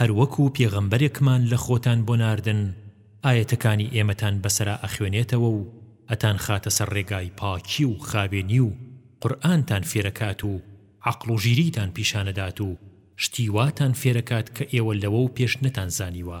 هەر وەکو پێغەمبەرێکمان لە خۆتان بۆ ناردن ئایەتەکانی ئێمەتان بەسەرا ئەخوێنێتەوە و ئەتانخاتە سەر ڕێگای پاکی و خاوێنی و قورئانتان فێرەکات و عەقڵ و ژیریتان پیشانەدات و شتی واتان فێرەکات کە ئێوە لەوەو پێش نەتانزانیوە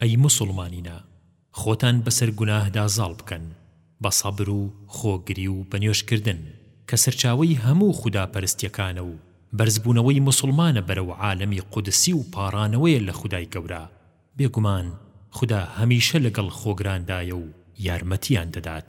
ئەی موسوڵمانینە خۆتان بەسەر گوناهدا زاڵ بکەن بە سەبر و خۆگری و بە نوێژ کردن کە سەرچاوەی هەموو خودا پەرستیەکانە و بەرزبوونەوەی موسوڵمانە بەرەو عالەمی قودسی و پاڕانەوەیە لە خودای گەورە بێگومان خودا هەمیشە لەگەڵ خۆگراندایە و یارمەتیان دەدات.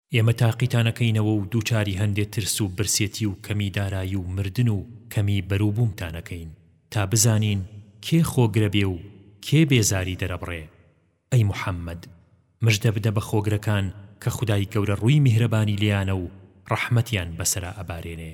ئێمە تاقیتانەکەینەوە و دووچاری هەندێ ترس و برسێتی و کەمی دارایی و مردن و کەمی بەروبوومتانەکەین تا بزانین کێ خۆگرە بێ و کێ بێزاری دەرەبڕێ، ئەی محەممەد! مژدە بدە بە خۆگرەکان کە خودای گەورە ڕووی میهرەبانی لێیانە و ڕەحمەتیان بەسەرا ئەبارێنێ.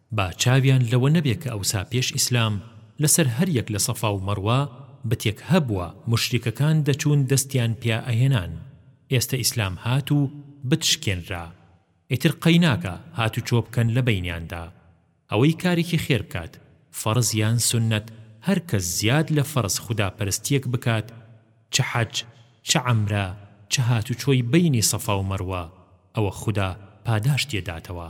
با چاویان لەوە نەبێ کە ئەوسا پێش ئیسلام لەسەر هەر یەک لە سەفا و مەڕوا بتێک هەبووە موشریکەکان دەچوون دەستیان پیا ئەهێنان ئێستە ئیسلام هات و بت شکێنرا ئیتر قەیناکا هاتوچۆ بکەن لە بەینیاندا ئەوەی کارێکی خێر بکات فەڕز یان سوننەت هەر کەس زیاد لە فەڕز خودا پەرستیەک بکات چ حەج چ عەمرە چ هاتوچۆی بەینی سەفا و مەڕوا ئەوە خودا پاداشتیێ داتەوە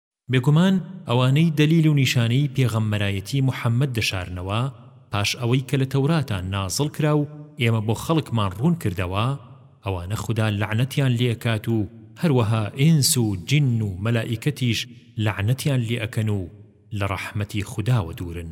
بێگومان ئەوانەی دەلیل و نیشانەی پێغەمبەرایەتی محمد دەشارنەوە پاش ئەوەی کە لە تەوراتە نازڵ کرا و ئێمە بۆ خەڵکمان ڕوون کردەوە ئەوانە خودا لەعنەتیان لێ ئەکات و هەروەها ئینس و جن و مەلائیکەتیش لەعنەتیان لێ ئەکەن و لە ڕەحمەتی خوداوە دوورن.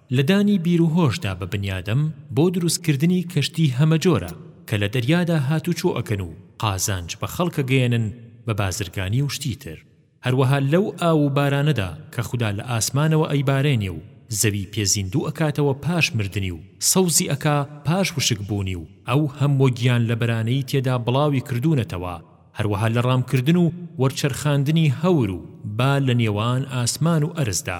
لە دانی بیروهۆشدا بە بنیادەم بۆ دروستکردنی کەشتی هەمەجۆرە کە لە دەریادا هاتوچۆ ئەکەن و قازانج بە خەڵکەگەیەنن بە بازرگانی و شتی تر هەروەها لەو ئاو و بارانەدا کە خودا لە ئاسمانەوە ئەیبارێنێ و زەوی پێ زیندوو ئەکاتەوە پاش مردنی و سەوزی ئەکا پاش وشک بوونی و ئەو هەمووە گیانلەبەرانەی تێدا بڵاوی کردوونەتەوە هەروەها لە ڕامکردن و وەرچەرخاندنی هەور و با لە نێوان ئاسمان و ئەرزدا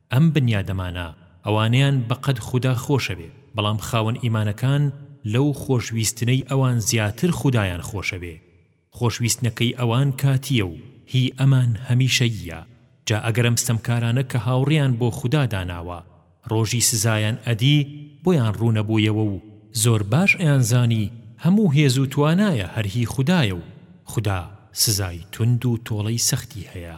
ئەم بنیادەمانە ئەوانەیان بە قەد خودا خۆشەوێ، بەڵام خاوەن ئیمانەکان لەو خۆشویستنەی ئەوان زیاتر خودایان خۆشەوێ، خۆشویستنەکەی ئەوان کاتییە و هی ئەمان هەمیشەییە، جا ئەگەر ئەم ستەمکارانە کە هاوڕیان بۆ خودا داناوە ڕۆژی سزایان ئەدی بۆیان ڕوو نەبوویەوە و زۆر باش ئەیانزانی هەموو هێز و توانایە هەر هی خودایە و خودا سزای توند و تۆڵەی سەختی هەیە.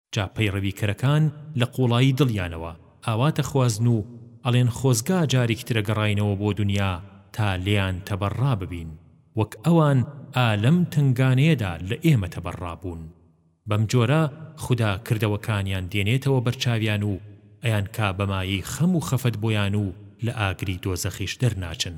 جا پەیڕەویکەرەکان لە قوڵایی دڵیانەوە ئاوا دەخوازن و ئەڵێن خۆزگا جارێکی ترە گەڕاینەوە بۆ دونیا تا لێیان تەبەڕا ببین وەک ئەوان ئا لەم تەنگانەیەدا لە ئێمە تەبەڕا بوون. بەم جۆرە خودا کردەوەکانیان دێنێتەوە بەرچاویان و ئەیانکا بە مایەی خەم و خەفەت بۆیان و لە ئاگری دۆزەخیش دەرناچن.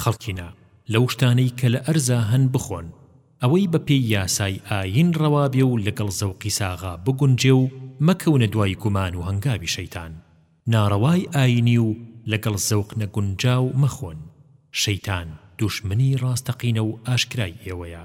خەڵکینە لەو شتانەی کە لە ئەرزا هەن بخۆن ئەوەی بە پێی یاسای ئاین ڕەوا بێ و لەگەڵ زەوقی ساغا بگونجێ و مەکەونە دوای گومان و هەنگاوی شەیتان ناڕەوای ئاینی و لەگەڵ زەوق نەگونجاو مەخۆن شەیتان دوژمنی ڕاستەقینە و ئاشکرای ئێوەیە.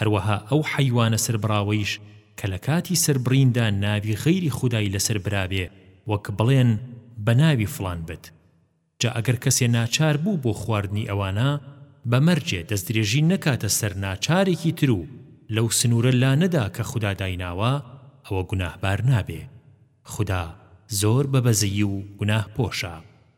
هەروەها ئەو حەیوانە سەربڕاوەیش کە لە کاتی سەربڕیندا ناوی غەیری خودای لەسەر برابێ وەک بڵێن بە ناوی فڵان بت جا ئەگەر کەسێ ناچار بوو بۆ خواردنی ئەوانە بە مەرجێ دەستدرێژی نەکاتە سەر ناچارێکی تر و لەو سنوورە لا نەدا کە خودا دایناوە ئەوە گوناهبار نابێ خودا زۆر بە بەزەیی و گوناهپۆشە.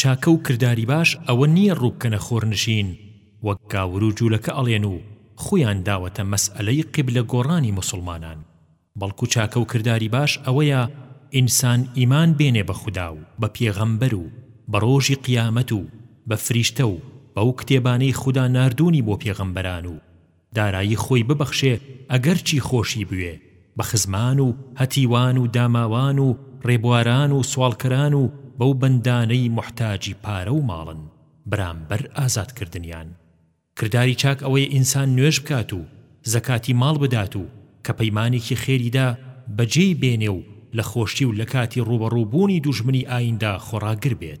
چاکە و کرداری باش ئەوە نییە ڕوو بکەنە خۆرنشین وەک گاور و جولەکە ئەڵێن و خوویان داوەتە مەسئەلەی قیبلە گۆڕانی موسوڵمانان بەڵکو چاکە و کرداری باش ئەوەیە ئینسان ئیمان بێنێ بە خودا و بە پێغەمبەر و بە ڕۆژی قیامەت و بە فریشتە و بەو کتێبانەی خودا ناردوونی بۆ پێغەمبەران و دارایی خۆی ببەخشێ ئەگەرچی خۆشی بوێ بە خزمان و هەتیوان و داماوان و ڕێبواران و سواڵکەران و بەو بەندانەی موحتاجی پارە و ماڵن بەرامبەر ئازاد کردنیان کرداری چاک ئەوەیە ئینسان نوێژ بکات و زەکاتی ماڵ بدات و کە پەیمانێکی خێری دا بەجێی بێنێ و لە خۆشی و لە کاتی ڕووبەڕوو بوونی دوژمنی ئایندا خۆڕاگر بێت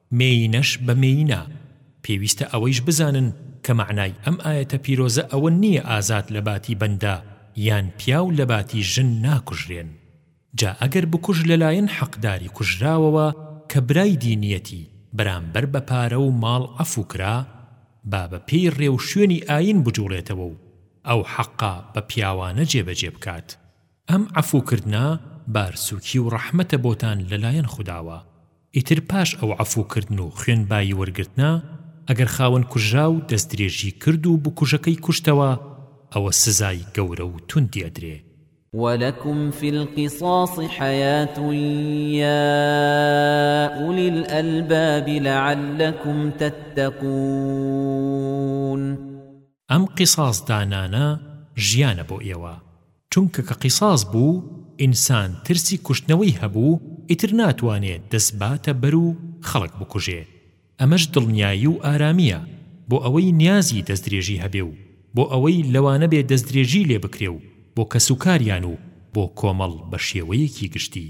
مێیینەش بە مێیینە، پێویستە ئەوەیش بزانن کە مەعنای ئەم ئایەتە پیرۆزە ئەوە نییە ئازاد لە باتی بەندە یان پیاو لە باتی ژن ناکوژرێن، جا ئەگەر بکوژ لەلایەن حەقداری کوژراوەوە کە برای دینییەتی بەرامبەر بە پارە و ماڵ عەفو کرا، با بە پێی ڕێ و شوێنی ئایین بجووڵێتەوە و ئەو حەقە بە پیاوانە جێبەجێ بکات. ئەم عەفو کردنە بارسوکی و ڕەحمەتە بۆتان لەلایەن خوداوە ئیتر پاش ئەو عەفو کردن و خوێن بایی وەرگرتنە ئەگەر خاوەن کوژراو دەستدرێژی کرد و بکوژەکەی کوشتەوە ئەوە سزای گەورە و توندی ئەدرێ. ولکم فی القصاص حیات یا اولی الالباب لعلکم تتقون ئەم قیساس دانانە ژیانە بۆ ئێوە چونکە کە قیساس بوو ئینسان ترسی کوشتنەوەی هەبوو ئیتر ناتوانێ دەست باتە بەر و خەڵک بکوژێ ئەمەش دڵنیایی و ئارامیە بۆ ئەوەی نیازی دەستدرێژی هەبێ و بۆ ئەوەی لەوانە بێ دەستدرێژی لێ بکرێ و بۆ کەسوکاریان و بۆ کۆمەڵ بە شێوەیەکی گشتی.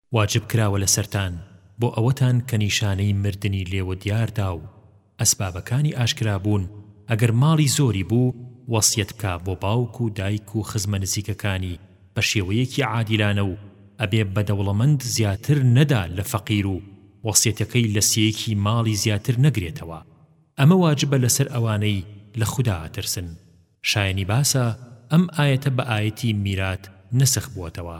واجب کراوە لەسەرتان بۆ ئەوەتان کە نیشانەی مردنی لێوە دیار دا و ئەسبابەکانی ئاشکرا بوون ئەگەر ماڵی زۆری بوو وەسیەت بکا بۆ باوک و دایک و خزمە نزیکەکانی بە شێوەیەکی عادیلانە و ئەبێ بە دەوڵەمەند زیاتر نەدا لە فەقیر و وەسیەتەکەی لە سێیەکی ماڵی زیاتر نەگرێتەوە ئەمە واجبە لەسەر ئەوانەی لە خودا ئەترسن شایەنی باسە ئەم ئایەتە بە ئایەتی میرات نەسخ بووەتەوە.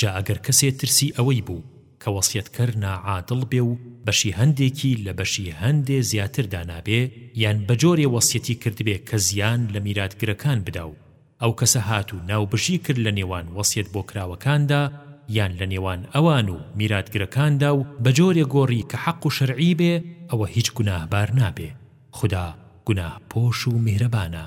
جا ئەگەر کەسێ ترسی ئەوەی بوو کە وەسیەتکەر ناعادڵ بێ و بەشی هەندێکی لە بەشی هەندێ زیاتر دانابێ یان بەجۆرێ وەسیەتی کردبێ کە زیان لە میراتگرەکان بدا و ئەو کەسە هات و ناوبژی کرد لە نێوان وەسیەت بۆکراوەکاندا یان لە نێوان ئەوان و میراتگرەکاندا و بەجۆرێ گۆڕی کە حەق و شەرعی بێ ئەوە هیچ گوناهبار نابێ خودا گوناهپۆش و میهرەبانە.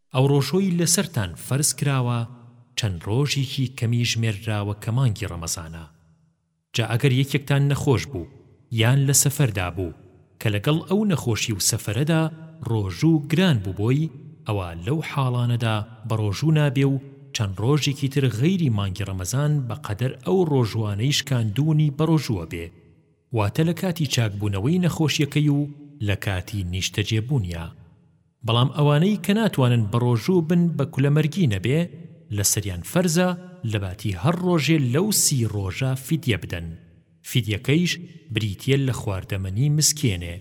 ئەوڕۆشۆی لەسەرتان فەرز کراوە چەند ڕۆژیکی کەمی ژمێرراوە کە مانگی ڕەمەزانە جا ئەگەر یەکێکتان نەخۆش بوو یان لە سەفەردا بوو کە لەگەڵ ئەو نەخۆشی و سەفەرەدا ڕۆژوو گران بوو بۆی ئەوا لەو حاڵانەدا بەڕۆژوو نابێ و چەند ڕۆژێکی تر غەیری مانگی ڕەمەزان بە قەدەر ئەو ڕۆژووانەی شکاندوونی بەڕۆژووە بێ واتە لە کاتی چاکبوونەوەی نەخۆشیەکەی و لە کاتی نیشتەجێبوونیا. بەڵام ئەوانەی کە ناتوانن بەڕۆژوو بن بە کولەمەرگی نەبێ لەسەریان فەرزە لەباتی هەر ڕۆژێ لەو سی ڕۆژە فیدیە بدەن فیدیەکەیش بریتیە لە خواردەمەنی مسکێنێ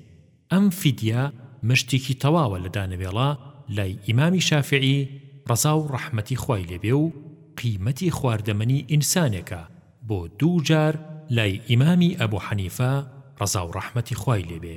ئەم فیدیە مشتێکی تەواوە لە دانەوێڵە لای ئیمامی شافعی ڕەزاو ڕەحمەتی خوای لێ بێ و قیمەتی خواردەمەنی ئینسانێکە بۆ دوو جار لای ئیمامی ئەبو حەنیفە ڕەزاو ڕەحمەتی خوای لێ بێ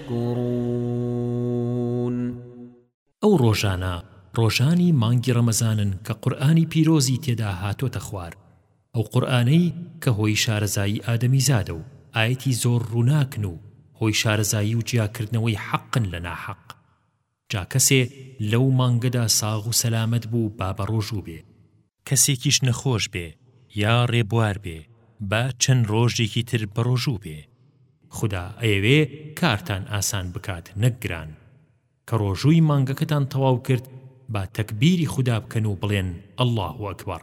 تشکرون. ئەو ڕۆژانە ڕۆژانی مانگی ڕەمەزانن کە قورئانی پیرۆزی تێدا هاتۆتە خوار ئەو قورئانەی کە هۆی شارەزایی ئادەمیزادە و ئایەتی زۆر ڕووناکن و هۆی شارەزایی و جیاکردنەوەی حەقن لە ناحەق جا کەسێ لەو مانگەدا ساغ و سەلامەت بوو با بەڕۆژوو بێ، کەسێکیش نەخۆش بێ یا ڕێبوار بێ با چەند ڕۆژێکی تر بەڕۆژوو بێ، خودا ئەیەوێ کارتان ئاسان بکات نەک گران، کە ڕۆژووی مانگەکەتان تەواو کرد با تەکبیری خودا بکەن و بڵێن اللە اکبر.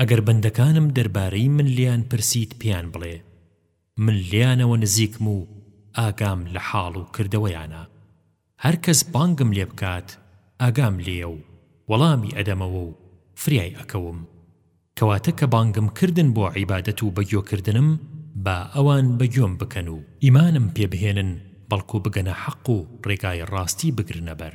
ئەگەر بەندەکانم دەربارەی من لێیان پرسیت پێیان بڵێ، من لێیانەوە نزیکم و ئاگام لە حاڵ و کردەوەیانە. هەر کەس بانگم لێ بکات ئاگام لێیە و وەڵامی ئەدەمەوە و فریای ئەکەوم. کەواتە کە بانگم کردن بۆ عیبادەت و بەگوێکردنم با ئەوان بە گوێم بکەن و ئیمانم پێ بهێنن بەڵکو بگەنە حەق و ڕێگای ڕاستی بگرنە بەر.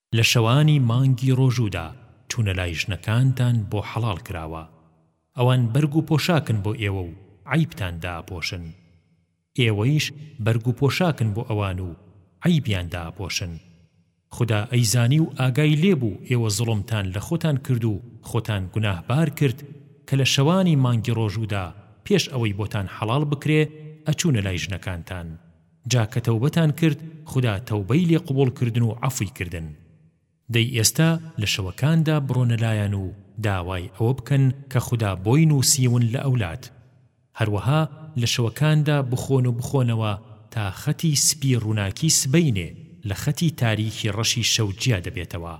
لە شەوانی مانگی ڕۆژوودا چوونە لای ژنەکانتان بۆ حەڵاڵ کراوە ئەوان بەرگ و پۆشاکن بۆ ئێوە و عەیبتان دائەپۆشن ئێوەیش بەرگ و پۆشاکن بۆ ئەوان و عەیبیان دائەپۆشن خودا ئەیزانی و ئاگای لێ بوو ئێوە زوڵمتان لە خۆتان کرد و خۆتان گوناهبار کرد کە لە شەوانی مانگی ڕۆژوودا پێش ئەوەی بۆتان حەڵاڵ بکرێ ئەچوونە لای ژنەکانتان جا کە تەوبەتان کرد خودا تەوبەی لێ قبوڵ کردن و عەفوی کردن دەی ئێستا لە شەوەکاندا بڕۆنە لایان و داوای ئەوە بکەن کە خودا بۆی نووسیون لە ئەولاد هەروەها لە شەوەکاندا بخۆن و بخۆنەوە تا خەتی سپی ڕووناکی سبەینێ لە خەتی تاریکی ڕەشی شەو جیا دەبێتەوە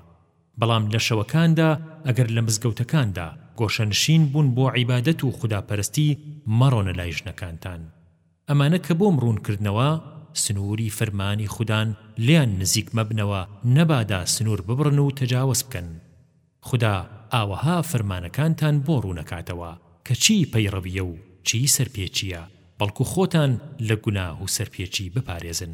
بەڵام لە شەوەکاندا ئەگەر لە مزگەوتەکاندا گۆشەنشین بوون بۆ عیبادەت و خودا پەرستی مەڕۆنە لای ژنەکانتان ئەمانە کە بۆم ڕوون کردنەوە، سنووری فەرمانی خودان لێیان نزیک مەبنەوە نەبادا سنوور ببڕن و تەجاوەز بکەن. خودا ئاوەها فەرمانەکانتان بۆ ڕوون ئەکاتەوە کە چی پەیڕەوییە و چی سەرپێچییە، بەڵکو خۆتان لە گوناه و سەرپێچی بپارێزن.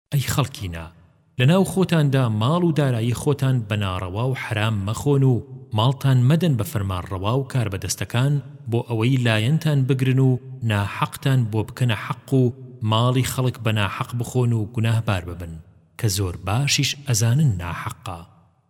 ئەی خەڵکینە، لەناو خۆتاندا ماڵ و دارایی خۆتان بە ناڕەوا و حەرام مەخۆن و ماڵتان مەدەن بە فەرمانڕەوا و کاربەدەستەکان بۆ ئەوەی لایەنتان بگرن و ناحەقتان بۆ بکەنە حەق و ماڵی خەڵک بە ناحەق بخۆن و گوناهبار ببن، کە زۆر باشیش ئەزانن ناحەقە.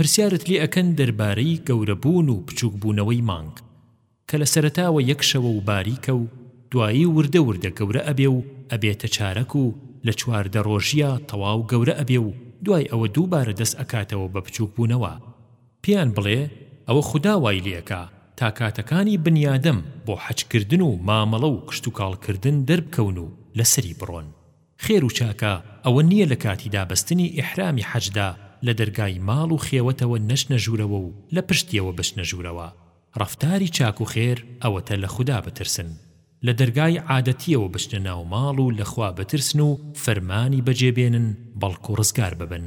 پرسیارت لێ ئەکەن دەربارەی گەورە بوون و بچوک بوونەوەی مانگ کە لە سەرەتاوە یەک شەوە و باریکە و دوایی وردە وردە گەورە ئەبێ و ئەبێتە چارەک و لە چواردە ڕۆژیا تەواو گەورە ئەبێ و دوای ئەوە دووبارە دەست ئەکاتەوە بە بچوک بوونەوە پێیان بڵێ ئەوە خودا وای لێ ئەکا تا کاتەکانی بنیادەم بۆ حەج کردن و مامەڵە و کشتوکاڵ کردن دەربکەون و لەسەری بڕۆن. خێر و چاکە ئەوە نییە لە کاتی دابەستنی ئیحرامی حەجدا لە دەرگای ماڵ و خێوەتەوە نەچنە ژوورەوە و لە پشتیەوە بچنە ژوورەوە ڕەفتاری چاک و خێر ئەوەتە لە خودا بترسن لە دەرگای عادەتیەوە بچنە ناو ماڵ و لە خوا بترسن و فەرمانی بەجێ بێنن بەڵکو ڕزگار ببن.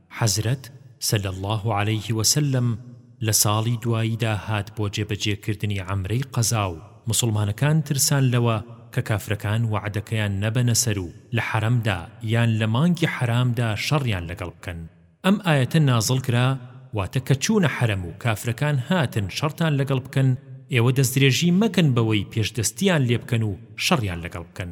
حەزرەت، صلی اللە علیه وسلم، لە ساڵی دواییدا هات بۆ جێبەجێکردنی عەمرەی قەزا و موسڵمانەکان ترسان لەوە کە کافرەکان وەعدەکەیان نەبەنە سەر و لە حەرەمدا یان لە مانگی حەرامدا شەڕیان لەگەڵ بکەن ئەم ئایەتە نازڵ کرا واتە کە چوونە حەرەم و کافرەکان هاتن شەڕتان لەگەڵ بکەن ئێوە دەستدرێژی مەکەن بەوەی پێشدەستیان لێ بکەن و شەڕیان لەگەڵ بکەن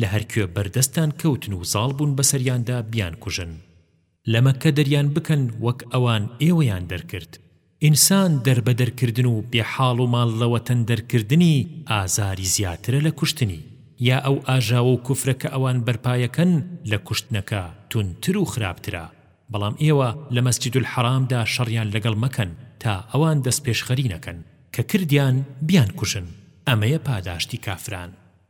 لە هەر کوێ بەردەستان کەوتن و زاڵ بوون بەسەریاندا بیانکوژن. لە مەککە دەریان بکەن وەک ئەوان ئێوەیان دەرکرد. ئینسان دەربەدەر کردن و بێ حاڵ و ماڵ لە وەتەن دەرکردنی ئازاری زیاترە لە کوشتنی. یا ئەو ئاژاوە و کوفرە کە ئەوان بەرپایەکەن لە کوشتنەکە توندتر و خراپترە. بەڵام ئێوە لە مەسجد الحرامدا شەڕیان لەگەڵ مەکەن تا ئەوان دەستپێشخەری نەکەن کە کردیان بیانکوژن. ئەمەیە پاداشتی کافران.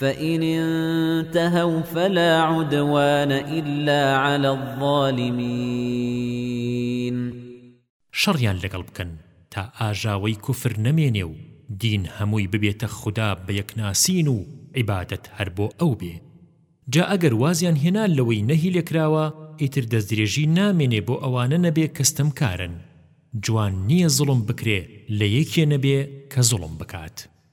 فَإِنِ انتَهَوْا فَلَا عُدْوَانَ إِلَّا عَلَى الظَّالِمِينَ شەڕیان لەگەڵ بکەن تا ئاژاوەی کوفر نەمێنێ و دین هەمووی ببێتە خودا بە یەکناسین و عیبادەت هەر بۆ ئەو بێ جا ئەگەر وازیان هێنا لەوەی نەهی لێکراوە ئیتر دەستدرێژی نامێنێ بۆ ئەوانە نەبێ کە ستەمکارن جوان نییە زوڵم بکرێ لە یەکێ نەبێ کە زوڵم بکات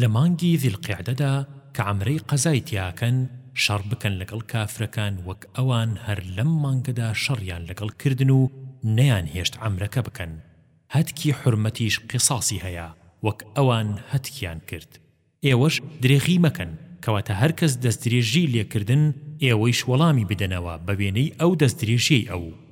لە مانگی ذی القعدەدا کە عەمرەی قەزای تیاکەن شەڕ بکەن لەگەڵ کافرەکان وەک ئەوان هەر لەم مانگەدا شەڕیان لەگەڵ کردن و نەیان هێشت عەمرەکە بکەن هەتکی حورمەتیش قیصاصی هەیە وەک ئەوان هەتکیان کرد ئێوەش درێغی مەکەن کەواتە هەر کەس دەستدرێژی لێ کردن ئێوەیش وەڵامی بدەنەوە بە وێنەی ئەو دەستدرێژیەی ئەو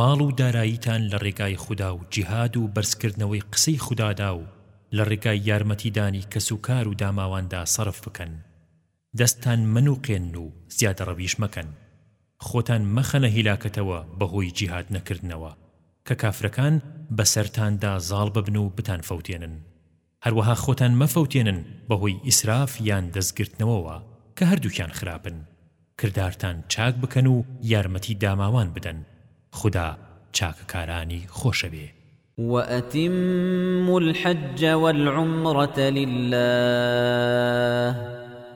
ماڵ و داراییتان لە ڕێگای خودا و جیهاد و بەرزکردنەوەی قسەی خودادا و لە ڕێگای یارمەتیدانی کەس و کار و داماواندا سەرف بکەن، دەستتان مەنووقێنن و زیادەڕەویش مەکەن، خۆتان مەخەنە هیلاکەتەوە بەهۆی جیهاد نەکردنەوە، کە کافرەکان بەسەرتاندا زاڵ ببن و بتانفەوتێنن. هەروەها خۆتان مەفەوتێنن بەهۆی ئیسراف یان دەستگرتنەوەوە، کە هەردووکیان خراپن، کردارتان چاک بکەن و یارمەتی داماوان بدەن، خودا چاکەکارانی خۆشەوێ. وَأَتِمُّوا الْحَجَّ وَالْعُمْرَةَ لِلَّهِ.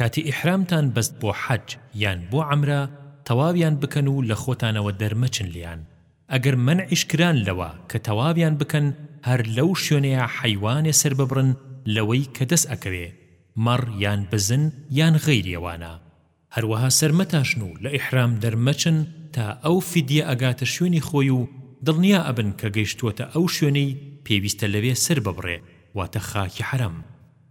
کاتی ئیحرامتان بەست بۆ حەج یان بۆ عەمرە تەواویان بکەن و لە خۆتانەوە دەرمەچن لێیان ئەگەر مەنعیش کران لەوە کە تەواویان بکەن هەر لەو شوێنەیا حەیوانێ سەرببڕن لەوەی کە دەس ئەکەوێ مەڕ یان بزن یان غەیری ئەوانە هەروەها سەرمەتاشن و لە ئیحرام دەرمەچن تا ئەو فدیە ئەگاتە شوێنی خۆی و دڵنیا ئەبن کە گەیشتووەتە ئەو شوێنەی پێویستە لەوێ سەرببڕێ واتە خاکی حەرەم.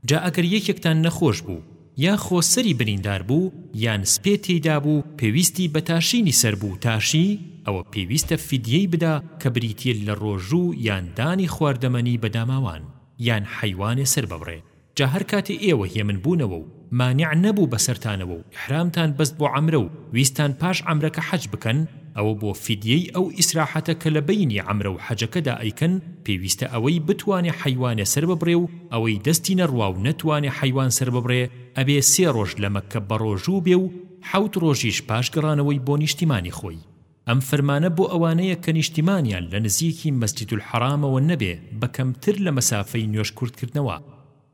جا ئەگەر یەکێکتان نەخۆش بوو یاخۆ سەری بریندار بوو یان سپێ تێیدا بوو پێویستی بە تاشینی سەر بوو تاشی ئەوە پێویستە فیدیەی بدا کە بریتیە لە ڕۆژوو یان دانی خواردەمەنی بە داماوان یان حەیوانێ سەر ببڕێ جا هەر کاتێ ئێوە هێمن بوونەوە و مانع نەبوو بەسەرتانەوە و ئیحرامتان بەست بۆ عەمرە و ویستتان پاش عەمرەکە حەج بکەن ئەوە بۆ فیدیەی ئەو ئیسراحەتە کە لە بەینی عەمرە و حەجەکەدا ئەیکەن پێویستە ئەوەی بتوانێ حەیوانێ سەر ببڕێ و ئەوەی دەستی نەڕوا و نەتوانێ حەیوان سەر ببڕێ ئەبێ سێ ڕۆژ لە مەککە بەڕۆژوو بێ و حەوت ڕۆژیش پاش گەڕانەوەی بۆ نیشتیمانی خۆی ئەم فەرمانە بۆ ئەوانەیە کە نیشتیمانیان لە نزیکی مەسجد الحرامەوە نەبێ بە کەمتر لە مەسافەی نوێژ کورتکردنەوە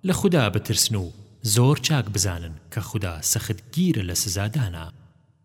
لە خودا بترسن و زۆر چاک بزانن کە خودا سەختگیرە لە سزادانا.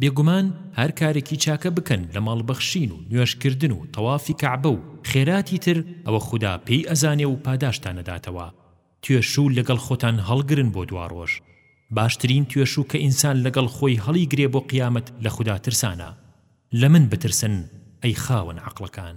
بێگومان هەر کارێکی چاکە بکەن لە ماڵ بەخشین و نوێژ کردن و تەوافی کەعبە و خێراتی تر ئەوە خودا پێی ئەزانێ و پاداشتان ئەداتەوە توێشوو لەگەڵ خۆتان هەڵگرن بۆ دواڕۆژ باشترین توێشوو کە ئینسان لەگەڵ خۆی هەڵیگرێ بۆ قیامەت لە خودا ترسانە لە من بترسن ئەی خاوەن عەقڵەکان.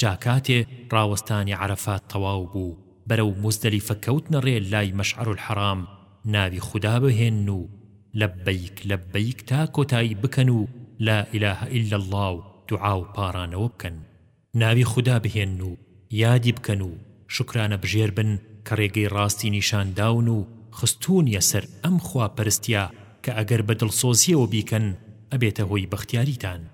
جا کاتێ ڕاوەستانی عەرەفات تەواو بوو بەرەو موزدەلیفە کەوتنە ڕێ لای مەشعەرولحەڕام ناوی خودا بهێنن و لەببەیک لەببەیک تا کۆتایی بکەن و لا ئیلاهە ئیلا اللە و دوعا و پاڕانەوە بکەن ناوی خودا بهێنن و یادی بکەن و شوکرانە بژێر بن کە ڕێگەی ڕاستی نیشان داون و خستوونیە سەر ئەم خوا پەرستیە کە ئەگەر بە دڵسۆزیەوە بیکەن ئەبێتە هۆی بەختیاریتان.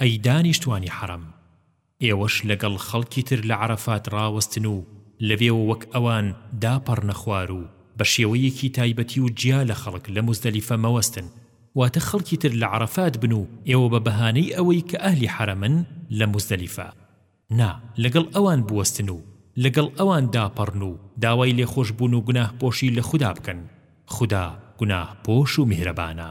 ئەی دانیشتوانی حەڕەم ئێوەش لەگەڵ خەڵکی تر لە عەرەفات ڕاوەستن و لەوێوە وەک ئەوان داپەڕنە خوار و بە شێوەیەکی تایبەتی و جیا لە خەڵک لە موزدەلیفە مەوەستن واتە خەڵکی تر لە عەرەفات بن و ئێوە بە بەهانەی ئەوەی کە ئەهلی حەرەمن لە موزدەلیفە نا لەگەڵ ئەوان بوەستن و لەگەڵ ئەوان داپەڕن و داوای لێخۆشبوون و گوناهپۆشی لە خودا بکەن خودا گوناهپۆش و میهرەبانە.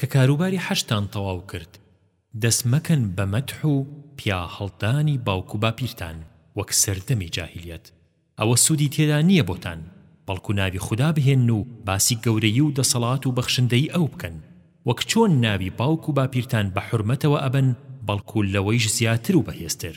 کە کاروباری حەجتان تەواو کرد دەست مەکەن بە مەدح و پیا هەڵدانی باوک و باپیرتان وەک سەردەمی جاهیلیەت ئەوە سودی تێدا نیە بۆتان بەڵکو ناوی خودا بهێنن و باسی گەورەیی و دەسەڵات و بەخشندەیی ئەو بکەن وەک چۆن ناوی باوک و باپیرتان بە حورمەتەوە ئەبەن بەڵکو لەوەیش زیاتر و بەهێزتر.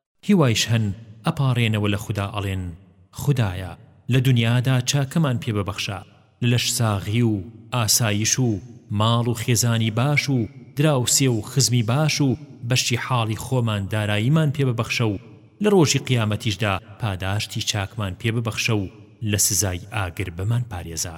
هیوایش هەن ئەپاڕێنەوە لە خودا ئەڵێن، خودایە لە دونیادا چاکەمان پێ ببەخشە لە لەش ساغی و ئاسایش و ماڵ و خێزانی باش و دراوسێ و خزمی باش و بەشی حاڵی خۆمان داراییمان پێ ببەخشە و لە ڕۆژی قیامەتیشدا پاداشتی چاکمان پێ ببەخشە و لە سزای ئاگر بمان پارێزە.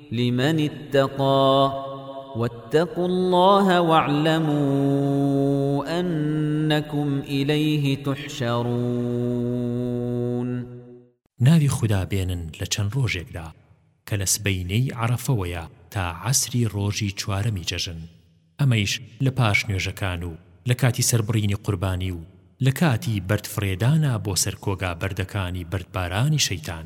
لمن اتقى واتقوا الله واعلموا أنكم إليه تحشرون ناوی خودا بێنن لە چەند ڕۆژێکدا کە لە سبەینێی عەڕەفەوەیە تا عەسری ڕۆژی چوارەمی جەژن ئەمەیش لە پاش نوێژەکان و لە کاتی سەربڕینی قوربانی و لە کاتی بەرد فڕێدانا بۆ سەر کۆگا بەردەکانی بەردبارانی شەیتان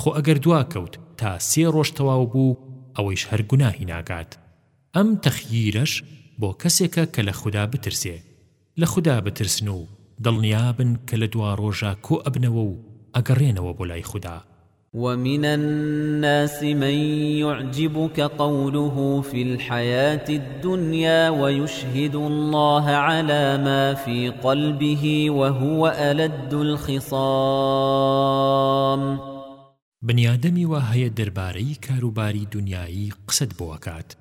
خۆ ئەگەر دوا کەوت تا سێ ڕۆژ تەواو بوو ئەوەیش هەر گوناهی ناکات ئەم تەخییرەش بۆ کەسێکە کە لە خودا بترسێ لە خودا بترسن و دڵنیابن کە لە دواڕۆژە کۆ ئەبنەوە و ئەگەڕێنەوە بۆ لای خودا. ومن الناس من يعجبك قوله في الحياة دنیا ویشهد اللە علی ما فی قلبه وهو الد الخصام. بنیادەمی وا هەیە دەربارەیی کاروباری دونیایی قسەت بۆ ئەکات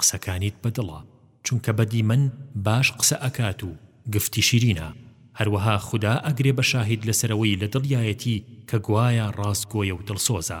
قسەکانیت بە دڵە چونکە بە دیمەن باش قسە ئەکات و گفتی شیرینە هەروەها خودا ئەگرێ بە شاهید لەسەرەوەی لە دڵیایەتی کە گوایە ڕاستگۆیە و دڵسۆزە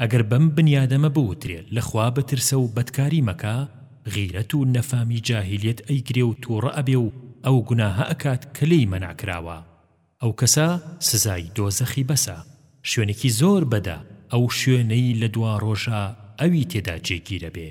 ئەگەر بەم بنیادەمە بوترێ لە خوا بترسە و بەدکاری مەکە، غیرەت و نەفامی جاهیلیەت ئەیگرێ و توڕە ئەبێ و ئەو گوناهە ئەکات کە لێی مەنع کراوە. ئەو کەسە سزای دۆزەخی بەسە. شوێنێکی زۆر بەدە ئەو شوێنەی لە دواڕۆژا ئەوی تێدا جێگیرەبێ.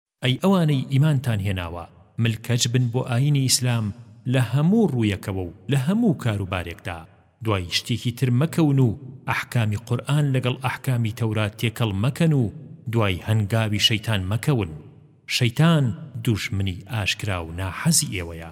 ئەی ئەوانەی ئیمانتان هێناوە ملکەچ بن بۆ ئایینی ئیسلام لە هەموو ڕوویەکەوە و لە هەموو کار و بارێکدا، دوای شتێکی تر مەکەون و ئەحکامی قورئان لەگەڵ ئەحکامی تەورات تێکەڵ مەکەن و دوای هەنگاوی شەیتان مەکەون، شەیتان دوژمنی ئاشکرا و ناحەزی ئێوەیە.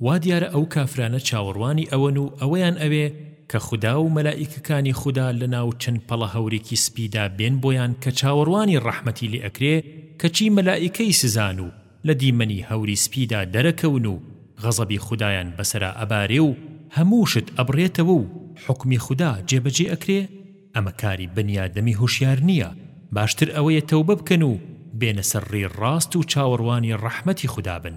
وا دیارە ئەو کافرانە چاوەڕوانی ئەوەن و ئەوەیان ئەوێ کە خودا و مەلائیکەکانی خودا لە ناو چەند پەڵە هەورێکی سپیدا بێن بۆیان کە چاوەڕوانی ڕەحمەتی لێ ئەکرێ کەچی مەلائیکەی سزان و لە دیمەنی هەوری سپیدا دەرەکەون و غەزەبی خودایان بەسەرا ئەبارێ و هەموو شت ئەبڕێتەوە و حوکمی خودا جێبەجێ ئەکرێ ئەمە کاری بەنیادەمی هوشیار نیە باشتر ئەوەیە تەوبە بکەن و بێنە سەر ڕێی ڕاست و چاوەڕوانی ڕەحمەتی خودا بن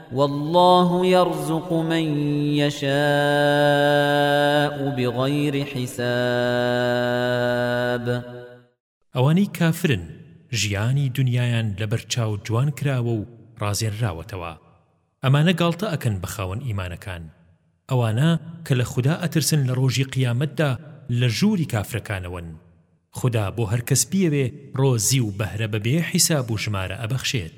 واللە یرزق من یشاء بغیر حساب ئەوانەی کافرن ژیانی دنیایان لەبەرچاو جوان کراوە و ڕازێنراوەتەوە ئەمانە گاڵتە ئەکەن بە خاوەن ئیمانەکان ئەوانە کە لە خودا ئەترسن لە ڕۆژی قیامەتدا لە ژووری کافرەکانەوەن خودا بۆ هەر کەس بیەوێ ڕۆزی و بەهرە بەبێ حیساب و ژمارە ئەبەخشێت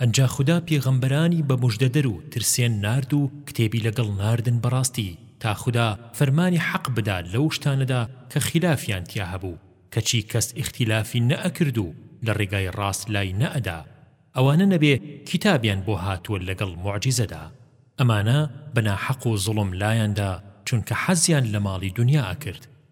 ئنجا خودا پێغەمبەرانی بە موژدەدەر و ترسێن نارد و کتێبی لەگەڵ ناردن بە ڕاستی تا خودا فەرمانی حەق بدا لەو شتانەدا کە خیلافیان تیا هەبوو کەچی کەس ئیختیلافی نەئەکرد و لە ڕێگای ڕاست لای نەئەدا ئەوانە نەبێ کیتابیان بۆ هاتووە لەگەڵ موعجیزەدا ئەمانە بە ناحەق و زوڵم لایاندا چونکە حەزیان لە ماڵی دونیا ئەکرد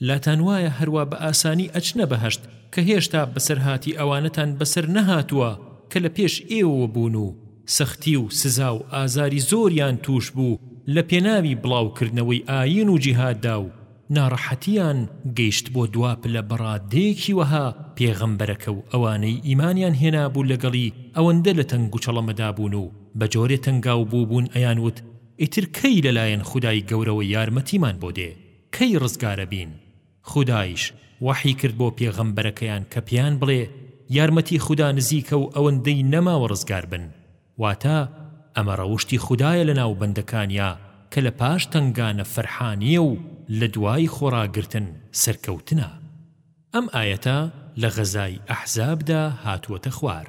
لاتان وایە هەروا بە ئاسانی ئەچنە بەهەشت کە هێشتا بەسەرهاتی ئەوانەتان بەسەر نەهاتووە کە لە پێش ئێوەوە بوون و سەختی و سزا و ئازاری زۆریان تووش بوو لە پێناوی بڵاو کردنەوەی ئایین و جیهاددا و ناڕەحەتیان گەیشت بۆ دوا پلە بە ڕاددەیەکی وەها پێغەمبەرەکە و ئەوانەی ئیمانیان هێنابوو لەگەڵی ئەوەندە لە تەنگوچەڵەمەدا بوون و بە جۆرێ تەنگاو بووبوون ئەیان وت ئیتر کەی لەلایەن خودای گەورەوە یارمەتیمان بۆ دێ کەی ڕزگارەبین؟ خودایش وەحی کرد بۆ پێغەمبەرەکەیان کە پێیان بڵێ، یارمەتی خودا نزیکە و ئەوەندەی نەماوە ڕزگار بن، واتە، ئەمە ڕەوشتی خودایە لەناو بەندەکانیا کە لە پاش تەنگانە فەرحانییە و لە دوای خۆڕاگرتن سەرکەوتنە. ئەم ئایەتە لە غەزای ئەحزابدا هاتووەتە خوار.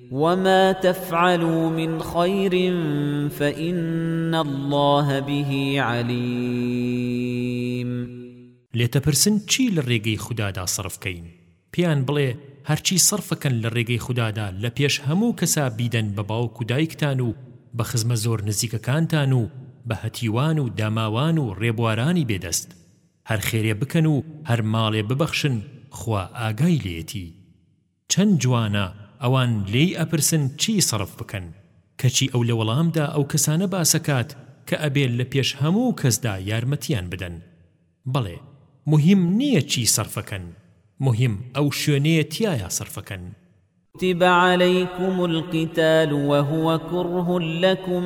وما تفعلوا من خير فإن الله به عليم لێتەپرسن چی لە ڕێگەی خودادا سەرف کەین پێیان بڵێ هەرچی سەرفەکەن لە ڕێگەی خودادا لە پێش هەموو کەسا بیدەن بە باوک و دایکتان و بە خزمە زۆر نزیکەکانتان و بە هەتیوان و داماوان و ڕێبوارانی بێدەست هەر خێرێ بکەن و هەر ماڵێ ببەخشن خوا ئاگای لێیەتی چەن جوانە ئەوان لێی ئەپرسن چی سەرف بکەن کەچی ئەو لەوەڵامدا ئەوکەسانە باسەکات کە ئەبێ لەپێش هەموو کەسدا یارمەتیان بدەن بەڵێ مهیم نیە چی سەرفەکەن مهیم ئەو شوێنەیە تیایا سەرفەکەن. کتب علیکم القتال وهو کره لکم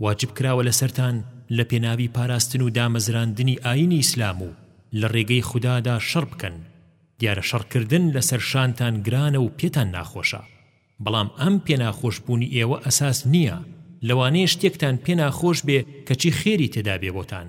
واجب کراوە لەسەرتان لە پێناوی پاراستن و دامەزراندنی ئاینی ئیسلام و لە ڕێگەی خودادا شەڕ بکەن، دیارە شەڕکردن لەسەر شانتان گرانە و پێتان ناخۆشە، بەڵام ئەم پێناخۆشبوونی ئێوە ئەساس نییە، لەوانەیە شتێکتان پێناخۆش بێ کەچی خێری تێدا بێ بۆتان،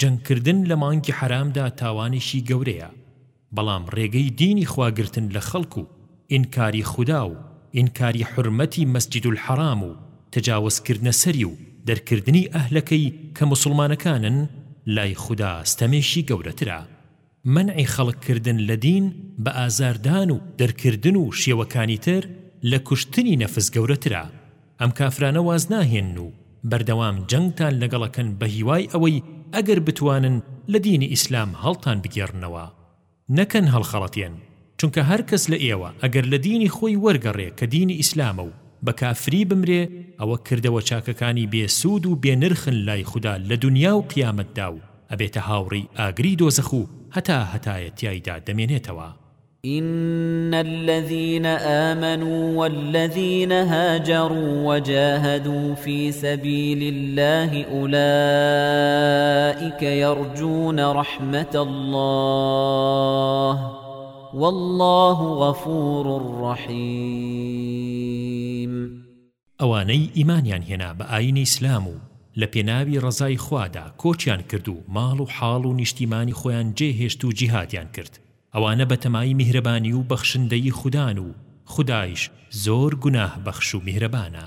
جەنگکردن لە مانگی حەرامدا تاوانێکی گەورەیە، بەڵام ڕێگەی دینی خوا گرتن لە خەڵک و ئینکاری خودا و ئینکاری حورمەتی مەسجید الحرام و تەجاوزکردنە سەری و دەرکردنی ئەهلەکەی کە موسڵمانەکانن لای خودا ستەمێکی گەورەترە. مەنعی خەڵک کردن لە دین بە ئازار دان و دەرکردن و شێوەکانی تر لە کوشتنی نەفس گەورەترە ئەم کافرانە واز ناهێنن و بەردەوام جەنگتان لەگەڵ ئەکەن بە هیوای ئەوەی ئەگەر بتوانن لە دینی ئیسلام هەڵتان بگێڕنەوە نەکەن هەڵخەڵەتێن چونکە هەر کەس لە ئێوە ئەگەر لە دینی خۆی وەرگەڕێ کە دینی ئیسلامە و بە کافری بمرێ ئەوە کردەوە چاکەکانی بێ سوود و بێ نرخن لای خودا لە دونیا و قیامەتدا و ئەبێتە هاوڕێی ئاگری دۆزەخ و هەتا هەتایە تیایدا دەمێنێتەوە. إن الذين آمنوا والذين هاجروا وجاهدوا في سبيل الله أولئك يرجون رحمة الله واللە غفور رحیم ئەوانەی ئیمانیان هێنا بە ئاینی ئیسلام و لە پێناوی ڕەزای خوادا کۆچیان کرد و ماڵ و حاڵ و نیشتیمانی خۆیان جێ هێشت و جیهادیان کرد ئەوانە بەتەمای میهرەبانی و بەخشندەیی خودان و خودایش زۆر گوناه بەخش و میهرەبانە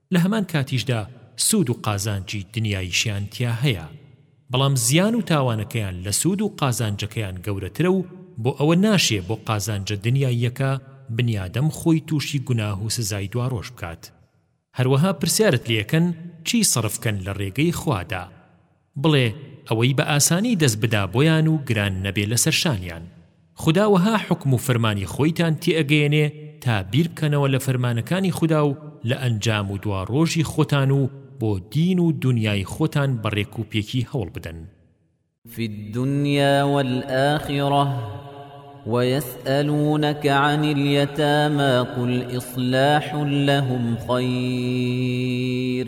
لە هەمان کاتیشدا سوود و قازانجی دنیاییشیان تیا هەیە، بەڵام زیان و تاوانەکەیان لە سوود و قازانجەکەیان گەورەترە و بۆ ئەوە ناشێ بۆ قازانجە دنیاییەکە بنیادەم خۆی تووشی گوناه و سزای دواڕۆژ بکات. هەروەها پرسیارت لێ ئەکەن چی سەرف کەن لە ڕێگەی خوادا. بڵێ، ئەوەی بە ئاسانی دەست بدا بۆیان و گران نەبێ لەسەر شانیان. خودا وەها حوکم و فەرمانی خۆیتان تێئەگەیەنێ تا بیر بکەنەوە لە فەرمانەکانی خودا و لە ئەنجام و دواڕۆژی خۆتان و بۆ دین و دونیای خۆتان بە ڕێک و پێکی هەوڵ بدەن. فی الدنیا والآخرە ويسألونك عن اليتامى قل إصلاح لهم خير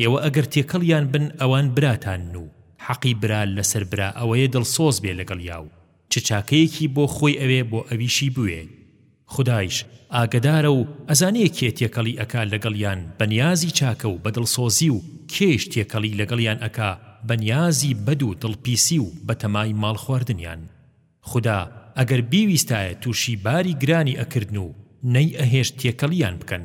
ئێوە ئەگەر تێکەڵیان بن ئەوان براتانن و حەقی برا لەسەر برا ئەوەیە دڵسۆز بێ لەگەڵیا و چ چاکەیەکی بۆ خۆی ئەوێ بۆ ئەویشی بوێ خودایش ئاگەدارە و ئەزانێ کێ تێکەڵی ئەکا لەگەڵیان بە نیازی چاکە و بە دڵسۆزی و کێیش تێکەڵی لەگەڵیان ئەکا بە نیازی بەد و دڵپیسی و بە تەمای ماڵ خواردنیان خودا ئەگەر بیویستایە تووشی باری گرانی ئەکردن و نەیئەهێشت تێکەڵیان بکەن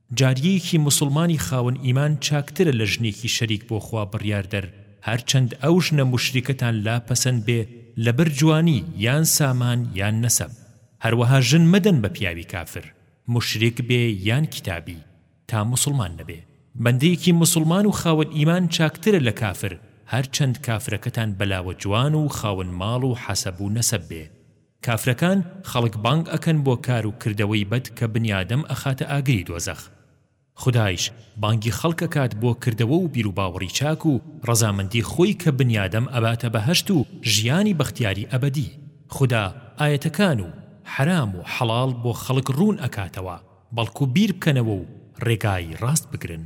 جاریەیکی موسڵمانی خاوەن ئیمان چاکترە لە ژنێکی شەریک بۆ خوا بڕیاردەر هەرچەند ئەو ژنە موشریکەتان لا پەسەند بێ لەبەر جوانی یان سامان یان نەسەب هەروەها ژن مەدەن بە پیاوی کافر موشریک بێ یان کیتابی تا موسڵمان نەبێ بەندەیەکی موسڵمان و خاوەن ئیمان چاکترە لە کافر هەرچەند کافرەکەتان بەلاوە جوان و خاوەن ماڵ و حەسەب و نەسەب بێ کافرەکان خەڵک بانگ ئەکەن بۆ کار و کردەوەی بەد کە بنیادەم ئەخاتە ئاگری دۆزەخ خودایش بانگی خەڵک ئەکات بۆ کردەوە و بیروباوەڕی چاک و ڕەزامەندی خۆی کە بنیادەم ئەباتە بەهەشت و ژیانی بەختیاری ئەبەدی خودا ئایەتەکان و حەرام و حەڵاڵ بۆ خەڵک ڕوون ئەکاتەوە بەڵکو بیر بکەنەوە و ڕێگای ڕاست بگرن.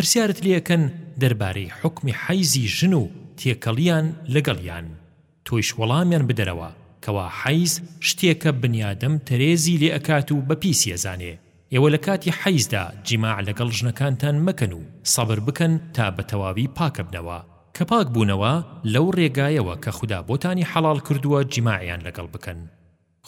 پرسیارت لێ ئەکەن دەربارەی حوکمی حەیزی ژن و تێکەڵیان لەگەڵیان تۆیش وەڵامیان بدەرەوە کەوا حەیز شتێکە بنیادەم تەرێزی لێ ئەکات و بە پیسی ئەزانێ ئێوە لە کاتی حەیزدا جیماع لەگەڵ ژنەکانتان مەکەن و سەبر بکەن تا بە تەواوی پاکەبنەوە کە پاک بوونەوە لەو ڕێگایەوە کە خودا بۆتانی حەڵاڵ کردووە جیماعیان لەگەڵ بکەن.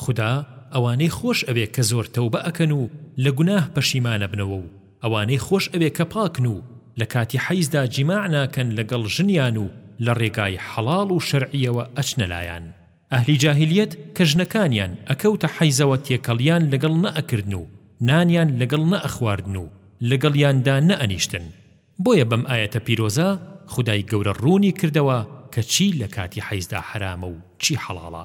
خودا ئەوانەی خۆش ئەوێ کە زۆر تەوبە ئەکەن و لە گوناه پەشیمان ئەبنەوە و ئەوانەی خۆش ئەوێ کە پاکن و لە کاتی حەیزدا جیماع ناکەن لەگەڵ ژنیان و لە ڕێگای حەڵاڵ و شەرعیەوە ئەچنە لایان ئەهلی جاهیلیەت کە ژنەکانیان ئەکەوتە حەیزەوە تێکەڵیان لەگەڵ نەئەکردن و نانیان لەگەڵ نەئەخواردن و لەگەڵیاندا نەئەنیشتن بۆیە بەم ئایەتە پیرۆزە خودای گەورە ڕوونی کردەوە کە چی لە کاتی حەیزدا حەرامە و چی حەڵاڵە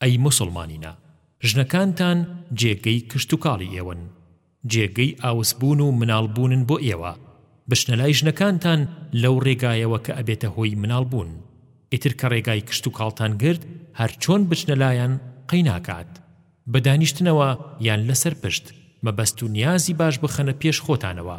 ئەی موسڵمانینە ژنەکانتان جێگەی کشتوکاڵی ئێوەن جێگەی ئاوس بوون و مناڵ بوونن بۆ ئێوە بچنە لای ژنەکانتان لەو ڕێگایەوە کە ئەبێتە هۆی مناڵ بوون ئیتر کە ڕێگای کشتوکاڵتان گرت هەر چۆن بچنە لایان قەی ناکات بە دانیشتنەوە یان لەسەر پشت مەبەست و نیازی باش بخەنە پێش خۆتانەوە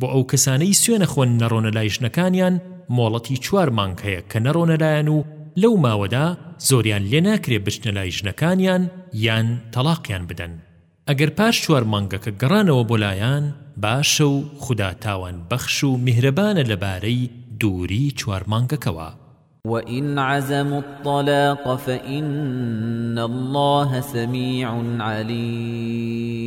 بۆ ئەو کەسانەی سوێن ئەخۆن نەڕۆنە لای ژنەکانیان مۆڵەتی چوار مانگ هەیە کە نەڕۆنە لایان و لەو ماوەدا زۆریان لێ ناکرێ بچنە لای ژنەکانیان یان تەڵاقیان بدەن ئەگەر پاش چوار مانگەکە گەڕانەوە بۆ لایان باشە و خودا تاوان بەخش و میهرەبانە لەبارەی دووری چوار مانگەکەوە. وَإِنْ عَزَمُوا الطَّلَاقَ فَإِنَّ اللَّهَ سَمِيعٌ عَلِيمٌ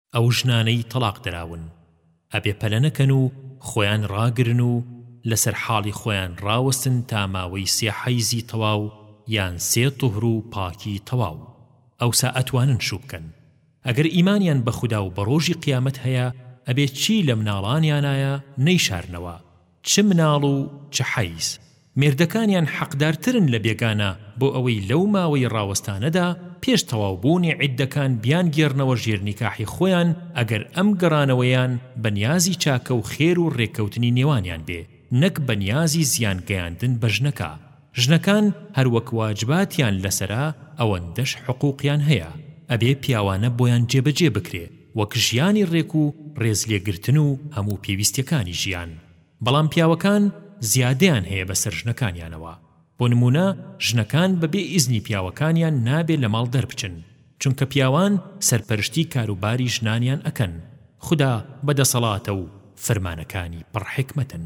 ئەو ژنانەی تەڵاق دراون ئەبێ پەلە نەکەن و خۆیان ڕاگرن و لەسەر حاڵی خۆیان ڕاوەستن تا ماوەی سێ حەیزی تەواو یان سێ طوهر و پاکی تەواو ئەوسا ئەتوانن شوو بکەن ئەگەر ئیمانیان بە خودا و بە ڕۆژی قیامەت هەیە ئەبێ چی لە مناڵانیانایە نەیشارنەوە چ مناڵ و چ حیز مێردەکانیان حەقدارترن لە بێگانە بۆ ئەوەی لەو ماوەی ڕاوەستانەدا پێش تەواو بوونی عیددەکان بیانگێڕنەوە ژێر نیکاحی خۆیان ئەگەر ئەم گەڕانەوەیان بە نیازی چاکە و خێر و ڕێککەوتنی نێوانیان بێ نەک بە نیازی زیان گەیاندن بە ژنەکە ژنەکان هەر وەک واجباتیان لەسەرە ئەوەندەش حقوقیان هەیە ئەبێ پیاوانە بۆیان جێبەجێ بکرێ وەک ژیانی ڕێک و ڕێز لێگرتن و هەموو پێویستیەکانی ژیان بەڵام پیاوەکان زیادەیان هەیە بەسەر ژنەکانیانەوە بۆ نموونە ژنەکان بەبێ ئیزنی پیاوەکانیان نابێ لە ماڵ دەربچن چونکە پیاوان سەرپەرشتی کاروباری ژنانیان ئەکەن خودا بەدەسەڵاتە و فرمانەکانی پڕ حیکمەتن.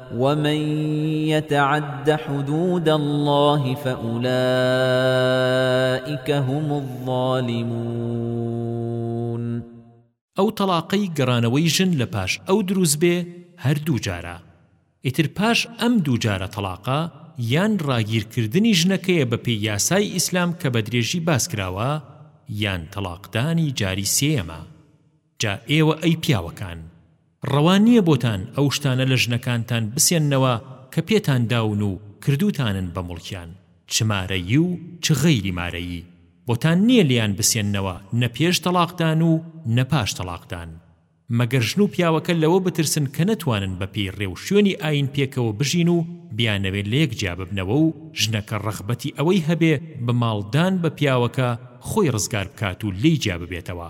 ومن یتعد حدود اللە فاولئک هم الظالمون ئەو تەڵاقەی گەڕانەوەی ژن لە پاش ئەو دروست بێ هەر دوو جارە ئیتر پاش ئەم دوو جارە تەڵاقە یان ڕاگیرکردنی ژنەکەیە بە پێی یاسای ئیسلام کە بە درێژی باس کراوە یان تەڵاقدانی جاری سێیەمە جا ئێوە ئەی پیاوەکان ڕەوا نییە بۆتان ئەو شتانە لە ژنەکانتان بسێننەوە کە پێتان داون و کردووتانن بە موڵکیان چ مارەیی و چ غەیری مارەیی بۆتان نییە لێیان بسێننەوە نە پێش تەڵاقدان و نە پاش تەڵاقدان مەگەر ژن و پیاوەکە لەوە بترسن کە نەتوانن بەپێی ڕێوشوێنی ئایین پێکەوە بژین و بیانەوێت لەیەک جیاببنەوە و ژنەکە ڕەغبەتی ئەوەی هەبێ بە ماڵدان بە پیاوەکە خۆی ڕزگار بکات و لێی جیاببێتەوە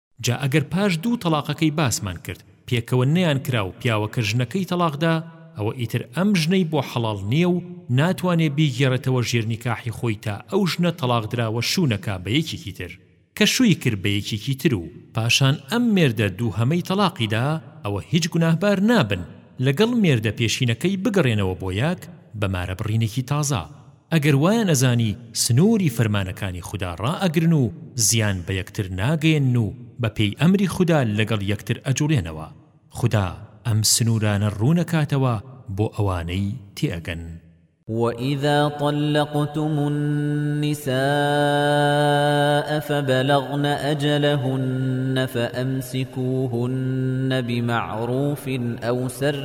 جا ئەگەر پاش دوو تەڵاقەکەی باسمان کرد پێکەوە نەیان کرا و پیاوەکە ژنەکەی تەڵاق دا ئەوە ئیتر ئەم ژنەی بۆ حەڵاڵ نییە و ناتوانێ بیگێڕێتەوە ژێر نیکاحی خۆی تا ئەو ژنە تەڵاق دراوە شوو نەکا بە یەکێکی تر کە شووی کرد بە یەکێکی تر و پاشان ئەم مێردە دووهەمەی تەڵاقی دا ئەوە هیچ گوناهبار نابن لەگەڵ مێردە پێشینەکەی بگەڕێنەوە بۆ یەک بە مارەبڕینێکی تازە ئەگەر وایان ئەزانی سنووری فەرمانەکانی خودا ڕائەگرن و زیان بە یەکتر ناگەیەنن و بە پێی ئەمری خودا لەگەڵ یەکتر ئەجوڵێنەوە خودا ئەم سنوورانە ڕوونەکاتەوە بۆ ئەوانەی تێئەگەن. وإذا طلقتم النساء فبلغن أجلهن فأمسكوهن بمعروف أو سر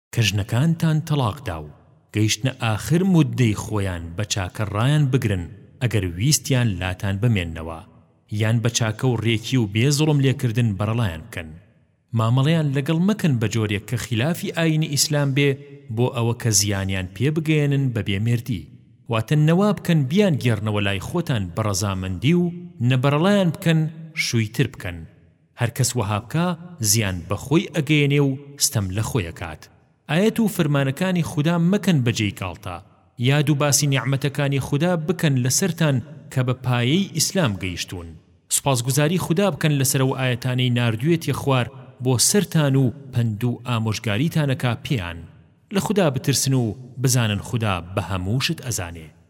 کە ژنەکانتان تەڵاق دا و گەیشتنە ئاخر موددەی خۆیان بە چاکە ڕایان بگرن ئەگەر ویستیان لاتان بمێننەوە یان بە چاکە و ڕێکی و بێ زوڵم لێکردن بەرەڵایان بکەن مامەڵەیان لەگەڵ مەکەن بە جۆرێک کە خیلافی ئاینی ئیسلام بێ بۆ ئەوە کە زیانیان پێ بگەیەنن بە بێ مێردی واتە نەوا بکەن بیانگێڕنەوە لای خۆتان بە ڕەزامەندی و نە بەرەڵایان بکەن شووی تر بکەن هەر کەس وەها بکا زیان بە خۆی ئەگەیەنێ و ستەم لە خۆی ئەکات ئایەت و فەرمانەکانی خودا مەکەن بە جێی گاڵتە یاد و باسی نیعمەتەکانی خودا بکەن لەسەرتان کە بە پایەی ئیسلام گەیشتوون سوپاسگوزاری خودا بکەن لەسەر ئەو ئایەتانەی ناردویەتیە خوار بۆ سەرتان و پەند و ئامۆژگاریتان ئەکا پێیان لە خودا بترسن و بزانن خودا بە هەموو شت ئەزانێ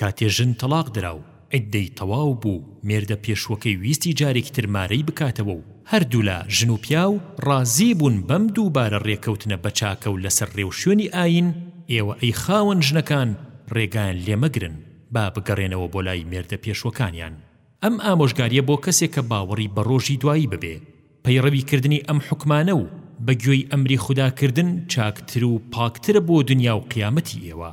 کاتێ ژن تەڵاق درا و عیددەی تەواو بوو، مێردە پێشوەکەی ویستی جارێکی تر مارەی بکاتەوە و هەردوولا ژن و پیاو ڕازی بوون بەم دووبارە ڕێکەوتنە بە چاکە و لەسەر ڕێوشوێنی ئایین، ئێوە ئەی خاوەن ژنەکان ڕێگایان لێ مەگرن با بگەڕێنەوە بۆ لای مێردە پێشوەکانیان. ئەم ئامۆژگارییە بۆ کەسێک کە باوەڕی بە ڕۆژی دوایی ببێ. پەیڕەوی کردنی ئەم حوکمانە و بە گوێی ئەمری خودا کردن چاکتر و پاکترە بۆ دونیا و قیامەتی ئێوە.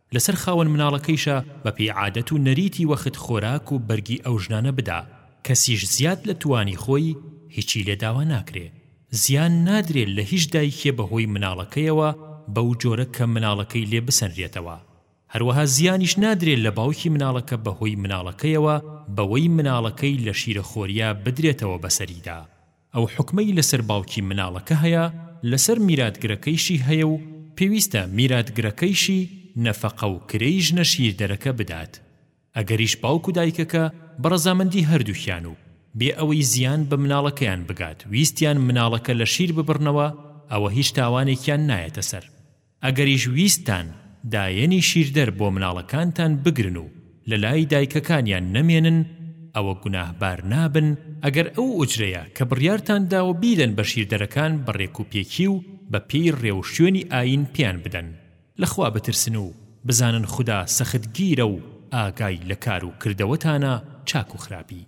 لەسەر خاوەن مناڵەکەیشە بە پێی عادەت و نەریتی وەخت خۆراک و بەرگی ئەو ژنانە بدا، کەسیش زیاد لە توانی خۆی هیچی لێ داوا ناکرێ، زیان نادرێ لە هیچ دایکێ بە هۆی مناڵەکەیەوە بەو جۆرە کە مناڵەکەی لێ بسەنرێتەوە، هەروەها زیانیش نادرێ لە باوکی مناڵەکە بە هۆی مناڵەکەیەوە بەوەی مناڵەکەی لە شیرە خۆریا بدرێتەوە بەسەریدا. ئەو حوکمەی لەسەر باوکی مناڵەکە هەیە لەسەر میراتگرەکەیشی هەیە و پێویستە میراتگرەکەیشی نەفەقە و کرێی ژنە شیردەرەکە بدات ئەگەریش باوک و دایکەکە بە ڕەزامەندی هەردووکیان و بێ ئەوەی زیان بە مناڵەکەیان بگات ویستیان مناڵەکە لە شیر ببڕنەوە ئەوە هیچ تاوانێکیان نایەتە سەر. ئەگەریش ویستتان دایەنی شیردەر بۆ مناڵەکانتان بگرن و لەلای دایکەکانیان نەمێنن ئەوە گوناهبار نابن ئەگەر ئەو ئوجرەیە کە بڕیارتان داوە بیدەن بە شیردەرەکان بە رێکوپێکی و بە پێی رێوشوێنی ئایین پێیان بدەن لە خوا بترسن و بزانن خودا سەختگیرە و ئاگای لە کار و کردەوەتانە چاک و خراپی.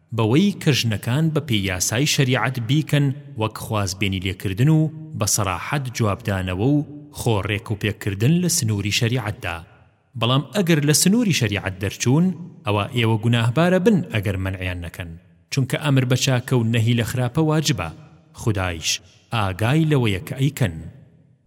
بەوەی کە ژنەکان بە پێی یاسای شەریعەت بیکەن وەک خوازبێنی لێکردن و بە سەراحەت جوابدانەوە و خۆ ڕێک و پێک کردن لە سنووری شەریعەتدا بەڵام ئەگەر لە سنووری شەریعەت دەرچوون ئەوا ئێوە گوناهبارە بن ئەگەر مەنعیان نەکەن چونکە ئەمر بە چاکە و نەهی لە خراپە واجبە خودایش ئاگای لەوەیە کە ئەیکەن.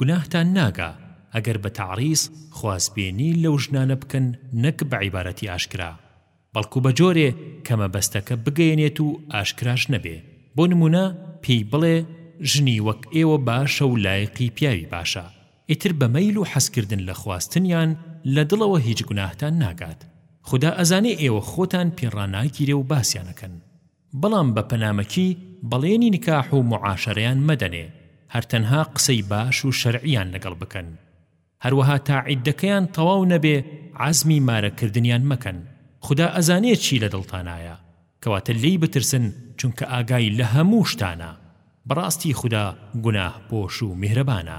گوناهتان ناگا ئەگەر بە تەعڕیز خوازبێنی لەو ژنانە بکەن نەک بە عیبارەتی ئاشکرا بەڵکو بە جۆرێ کە مەبەستەکە بگەیەنێت و ئاشکراش نەبێ بۆ نموونە پێی بڵێ ژنی وەک ئێوە باشە و لایقی پیاوی باشە ئیتر بە مەیل و حەزکردن لە خواستنیان لە دڵەوە هیچ گوناهتان ناگات خودا ئەزانێ ئێوە خۆتان پێ ڕاناگیرێ و باسیان ئەکەن بەڵام بە پەنامەکی بەڵێنی نکاح و موعاشەرەیان مەدەنێ هەر تەنها قسەی باش و شەرعیان لەگەڵ بکەن هەروەها تا عیددەکەیان تەواو نەبێ عەزمی مارەکردنیان مەکەن خودا ئەزانێ چی لە دڵتانایە کەواتە لێی بترسن چونکە ئاگای لە هەموو شتانە بەڕاستی خودا گوناه پۆش و میهرەبانە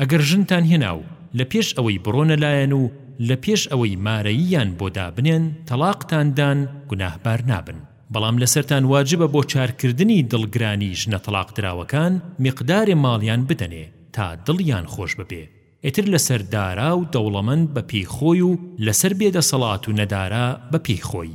ئەگەر ژنتان هێنا و لە پێش ئەوەی بڕۆنە لایان و لە پێش ئەوەی مارەییان بۆ دابنێن تەڵاقتان دان گوناهبار نابن، بەڵام لەسەرتان واجبە بۆ چارکردنی دڵگرانی ژنە تەڵاق دراوەکان میقدارێ ماڵیان بدەنێ تا دڵیان خۆش ببێ، ئیتر لەسەر دارا و دەوڵەمەند بە پێی خۆی و لەسەر بێدەسەڵات و نەدارا بە پێی خۆی.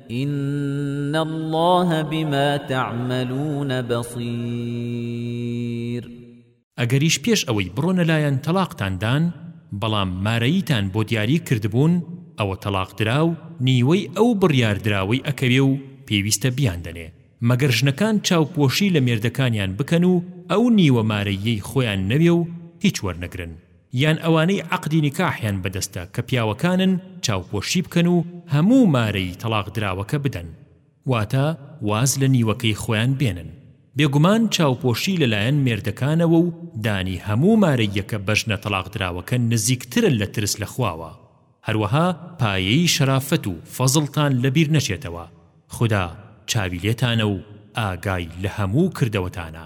إن الله بما تعملون بصير ئەگەریش پێش ئەوەی بڕۆنە لایان تەڵاقتان دان بەڵام مارەییتان بۆ دیاری کردبوون ئەوە تەڵاق دراو نیوەی ئەو بڕیار دراوەی ئەکەوێ و پێویستە بیان دەنێ مەگەر ژنەکان چاوپۆشی لە مێردەکانیان بکەن و ئەو نیوە مارەییەی خۆیان نەوێ و هیچ وەرنەگرن یان ئەوانەی عەقدی نیکاحیان بەدەستە کە پیاوەکانن چاوپۆشی بکەن و هەموو مارەی تەڵاق دراوەکە بدەن واتە واز لە نیوەکەی خۆیان بێنن بێگومان چاوپۆشی لەلایەن مێردەکانەوە و دانی هەموو مارەییەکە بە ژنە تەڵاق دراوەکە نزیکترە لە ترس لە خواوە هەروەها پایەیی شەرافەت و فەزڵتان لەبیر نەچێتەوە خودا چاوی لێتانە و ئاگای لە هەموو کردەوەتانە.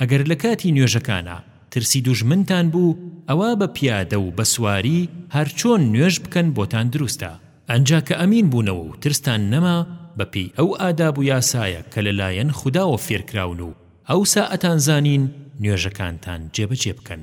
ئەگەر لە کاتی نوێژەکانا ترسی دوژمنتان بوو ئەوا بە پیادە و بە سواری هەر چۆن نوێژ بکەن بۆتان دروستە ئەنجا کە ئەمین بوونەوە و ترستان نەما بە پێی ئەو ئاداب و یاسایە کە لە لایەن خوداوە فێرکراون و ئەوسا ئەتانزانین نوێژەکانتان جێبەجێ بکەن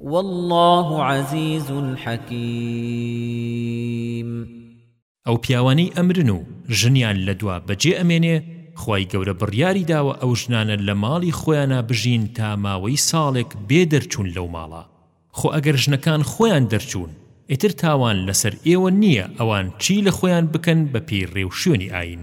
واللە عزیز حکیم. ئەو پیاوانەی ئەمرن و ژنیان لە دوا بەجێ ئەمێنێ خوای گەورە بڕیاری داوە ئەو ژنانە لە ماڵی خۆیانا بژین تا ماوەی ساڵێک بێ دەرچوون لەو ماڵە خۆ ئەگەر ژنەکان خۆیان دەرچوون ئیتر تاوان لەسەر ئێوە نییە ئەوان چی لە خۆیان بکەن بە پێی ڕێ و شوێنی ئاین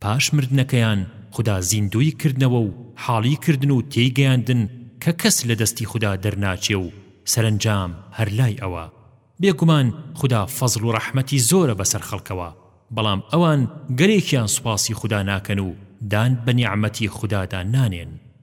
پاش مردنەکەیان خودا زیندووی کردنەوە و حاڵی کردن و تێی گەیاندن کە کەس لە دەستی خودا دەرناچێ و سەرەنجام هەر لای ئەوە. بێگومان خودا فەزڵ و ڕەحمەتی زۆرە بەسەر خەڵکەوە، بەڵام ئەوان گەلێکیان سوپاسی خودا ناکەن و دان بە نیعمەتی خودادا نانێن.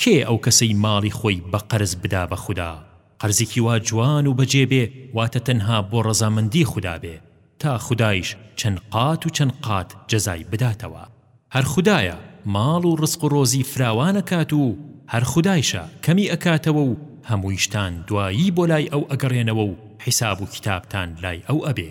کێیە ئەو کەسەی ماڵی خۆی بە قەرز بدا بە خودا قەرزێکی وا جوان و بەجێ بێ واتە تەنها بۆ ڕەزامەندی خودا بێ تا خودایش چەند قات و چەند قات جەزای بداتەوە هەر خودایە ماڵ و ڕزق و ڕۆزی فراوان ئەکات و هەر خودایشە کەمی ئەکاتەوە و هەموویشتان دوایی بۆ لای ئەو ئەگەڕێنەوە و حیساب و کیتابتان لای ئەو ئەبێ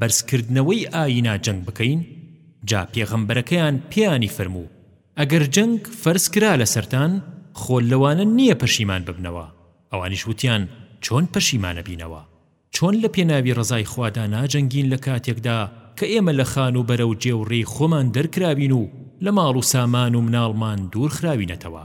بەرزکردنەوەی ئاینا جەنگ بکەین جا پێغەمبەرەکەیان پێیانی فەرموو ئەگەر جەنگ فەرزکرا لەسەرتان خۆ لەوانە نیە پەشیمان ببنەوە ئەوانیش وتیان چۆن پەشیمان ئەبینەوە چۆن لەپێناوی ڕەزای خوادا ناجەنگین لەکاتێکدا کە ئێمە لە خانوو بەرەو جێوڕی خۆمان دەرکراوین و لە ماڵ و سامان و مناڵمان دوور خراوینەتەوە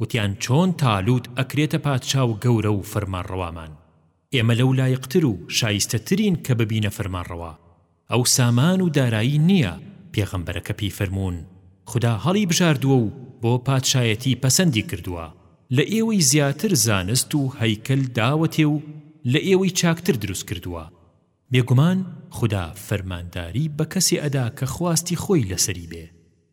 وتیان چۆن تالوت ئەکرێتە پادشا و گەورە و فەرمانڕەوامان ئێمە لەو لایقتر و شایستە ترین کە ببینە فەرمانڕەوا ئەو سامان و دارایی نیە پێغەمبەرەکە پێی فەرموون خودا هەڵی بژاردووە و بۆ پادشایەتی پەسەندی کردووە لە ئێوەی زیاتر زانست و هەیکەل داوەتێ و لە ئێوەی چاکتر دروست کردووە بێگومان خودا فەرمانداری بە کەسێ ئەدا کە خواستی خۆی لەسەری بێ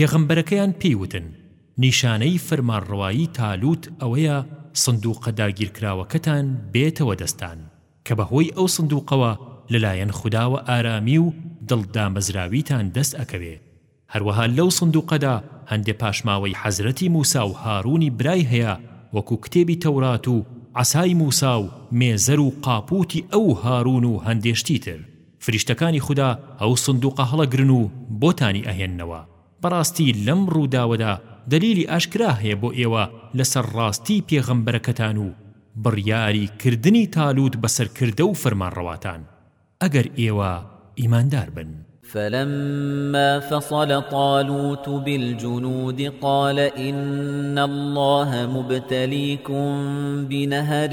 پێغەمبەرەکەیان پێی وتن، نیشانەی فەرمانڕەوایی تالوت ئەوەیە سندووقە داگیرکراوەکەتان بێتەوە دەستان، کە بەهۆی ئەو سندووقەوە لەلایەن خوداوە ئارامی و دڵ دامەزراویتان دەست ئەکەوێ، هەروەها لەو سندووقەدا هەندێ پاشماوەی حەزرەتی موسا و هاروونی برای هەیە وەکو کتێبی تەورات و عەسای موسا و مێزەر و قاپووتی ئەو و هاروون و هەندێ شتی تر. فریشتەکانی خودا ئەو سندوقە هەڵەگرن و بۆتانی ئەهێننەوە. بەڕاستی لەم ڕووداوەدا دەلیلی ئاشکرا هەیە بۆ ئێوە لەسەر ڕاستیی پێغەمبەرەکەتان و بڕیاری کردنی تالوت بە سەرکردە و فەرمانڕەواتان، ئەگەر ئێوە ئیماندار بن. فلما فصل طالوت بالجنود قال إن الله مبتليكم بنهر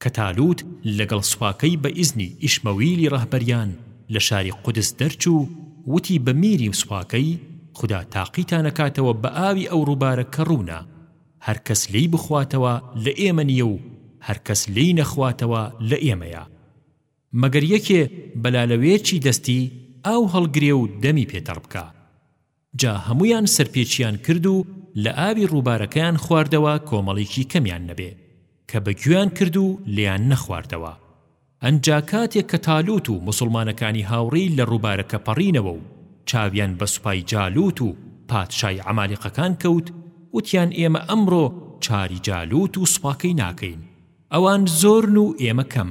کە تالوت لەگەڵ سوپاکەی بە ئیزنی ئیشمەویلی ڕەهبەریان لە شاری قودس دەرچوو، وتی بە میری و سوپاکەی، خودا تاقیتان ئەکاتەوە بە ئاوی ئەو ڕووبارە کە ڕوونە، هەر کەس لێی بخواتەوە لە ئێمە نییە و هەر کەس لێی نەخواتەوە لە ئێمەیە. مەگەر یەکێ بە لالەوێرچی دەستی ئاو هەڵگرێ و دەمی پێ تەڕ بکا. جا هەموویان سەرپێچیان کرد و لە ئاوی ڕووبارەکەیان خواردەوە کۆمەڵێکی کەمیان نەبێ کە بە گوێیان کرد و لێیان نەخواردەوە ئەنجا کاتێک کە تالوت و موسڵمانەکانی هاوڕێی لە ڕووبارەکە پەڕینەوە و چاویان بە سوپای جالوت و پادشای عەمالیقەکان کەوت وتیان ئێمە ئەمڕۆ چاری جالوت و سوپاکەی ناکەین ئەوان زۆرن و ئێمە کەم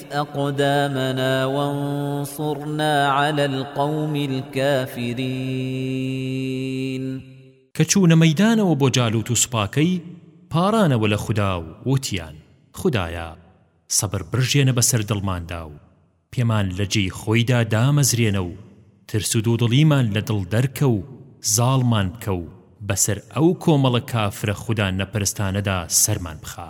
أقدامنا وانصرنا على القوم الكافرين کە چوونە مەیدانەوە بۆ جالوت و سوپاکەی پاڕانەوە لە خودا و وتیان خودایە سەبر بڕژێنە بەسەر دڵماندا و پێمان لە جێی خۆیدا دامەزرێنە و ترس و دوودڵیمان لە دڵ دەرکە و زاڵمان بکە و بەسەر ئەو کۆمەڵە کافرە خودا نەپەرستانەدا سەرمان بخە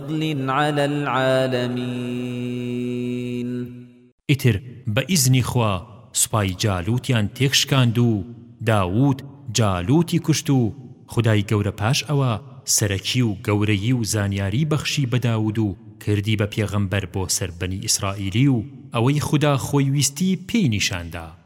فضل علی العالمین. ئیتر بە ئیزنی خوا سوپای جالوتیان تێک شکاند و داود جالوتی کوشت و خودای گەورە پاش ئەوە سەرەکی و گەورەی و زانیاری بەخشی بە داود و کردی بە پێغەمبەر بۆ سەر بەنی ئیسرائیلی و ئەوەی خودا خۆی ویستی پێی نیشاندا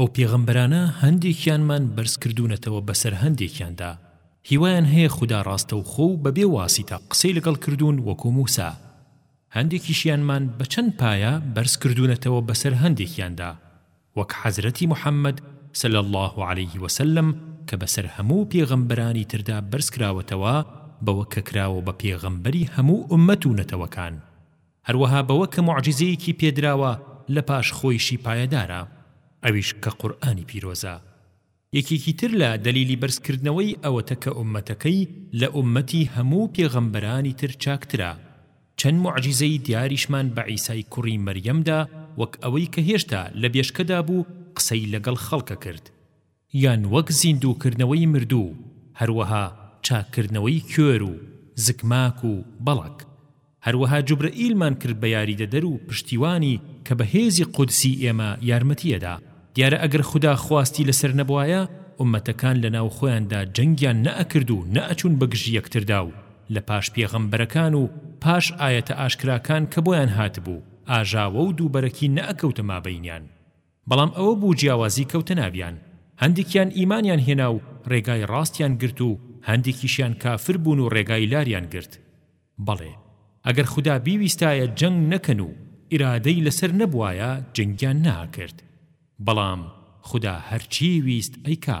ئەو پێغەمبەرانە هەندێکیانمان بەرز کردوونەتەوە بەسەر هەندێکیاندا هیوایان هەیە خودا ڕاستەوخۆ و بەبێ واسیتە قسەی لەگەڵ کردوون وەکو موسا هەندێکیشیانمان بە چەند پایە بەرز کردوونەتەوە بەسەر هەندێکیاندا وەک حەزرەتی محەممەد صلی الله علیه وسلم کە بەسەر هەموو پێغەمبەرانی تردا بەرز کراوەتەوە بەوە کە کراوە بە پێغەمبەری هەموو ئوممەت و نەتەوەکان هەروەها بەوە کە موعجیزەیەکی پێدراوە لە پاش خۆیشی پایەدارە ئەویش کە قورئانی پیرۆزە یەکێکی تر لە دەلیلی بەرزکردنەوەی ئەوەتە کە ئوممەتەکەی لە ئوممەتی هەموو پێغەمبەرانی تر چاکترە چەند موعجیزەی دیاریشمان بە عیسای کوڕی مەریەم دا وەک ئەوەی کە هێشتا لە بێشکەدا بوو قسەی لەگەڵ خەڵکە کرد یان وەک زیندووکردنەوەی مردوو، هەروەها چاککردنەوەی کوێر و زکماک و بەڵەک. هەروەها جوبرەئیلمان کرد بە یاریدەدەر و پشتیوانی کە بە هێزی قودسی ئێمە یارمەتی ئەدا. دیارە ئەگەر خودا خواستی لەسەر نەبوایە ئوممەتەکان لەناو خۆیاندا جەنگیان نەئەکرد و نەئەچوون بەگژ یەکتردا و لە پاش پێغەمبەرەکان و پاش ئایەتە ئاشکراکان کە بۆیان هاتبوو ئاژاوە و دووبەرەکی نەئەکەوتە مابەینیان. بەڵام ئەوە بوو جیاوازی کەوتە ناویان هەندیکیان ئیمانیان هێنا و ڕێگای ڕاستیان گرت و هەندیکیشیان کافر بوون و ڕێگای لاریان گرت بەڵێ ئەگەر خودا بیویستایە جەنگ نەکەن و ئیرادەی لەسەر نەبوایە جەنگیان نەئەکرد بەڵام خودا هەرچی ویست ئەیکا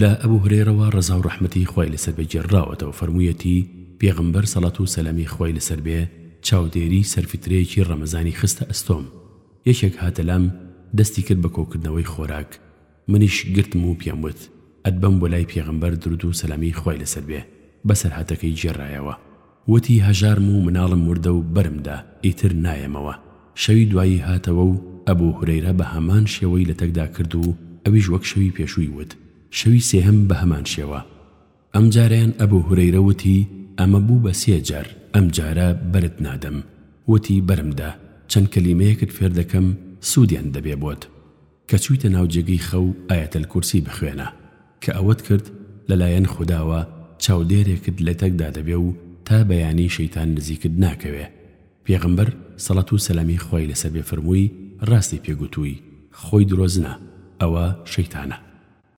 لە ئەبو هورەیرەوە ڕەزاو ڕەحمەتی خوای لەسەر بێ گێڕراوەتەوە فەرموویەتی، پێغەمبەر سەڵات و سەلامی خوای لەسەر بێ چاودێری سەر فترەیەکی ڕەمەزانی خستە ئەستۆم یەکێک هاتە لام دەستی کرد بە کۆکردنەوەی خۆراک منیش گرتم و پێم وت ئەتبەم بۆ لای پێغەمبەر دروود و سەلامی خوای لەسەر بێ بەسەرهاتەکەی گێڕایەوە وتی هەژارم و مناڵم وردە و بەرم دا ئیتر نایەمەوە، شەوی دوایی هاتەوە و ئەبو هورەیرە بە هەمان شێوەی لەتەکدا کرد و ئەویش وەک شەوی پێشووی وت، شەوی سێهەم بە هەمان شێوە، ئەم جارەیان ئەبو هورەیرە وتی ئەمە بوو بە سێ جار، ئەم جارە بەرت نادەم، وتی بەرم دا چەند کەلیمەیەکت فێر دەکەم سوودیان دەبێ بۆت. کە چویتە ناو جێگەی خەو ئایەت الکرسی بخوێنە کە ئەوەت کرد لەلایەن خوداوە چاودێرێکت لەتەکدا دەبێ و تا بەیانی شەیتان نزیکت ناکەوێ پێغەمبەر سەڵات و سەلامی خوای لەسەر بێ فرمووی ڕاستی پێ گوتووی خۆی درۆزنە ئەوە شەیتانە.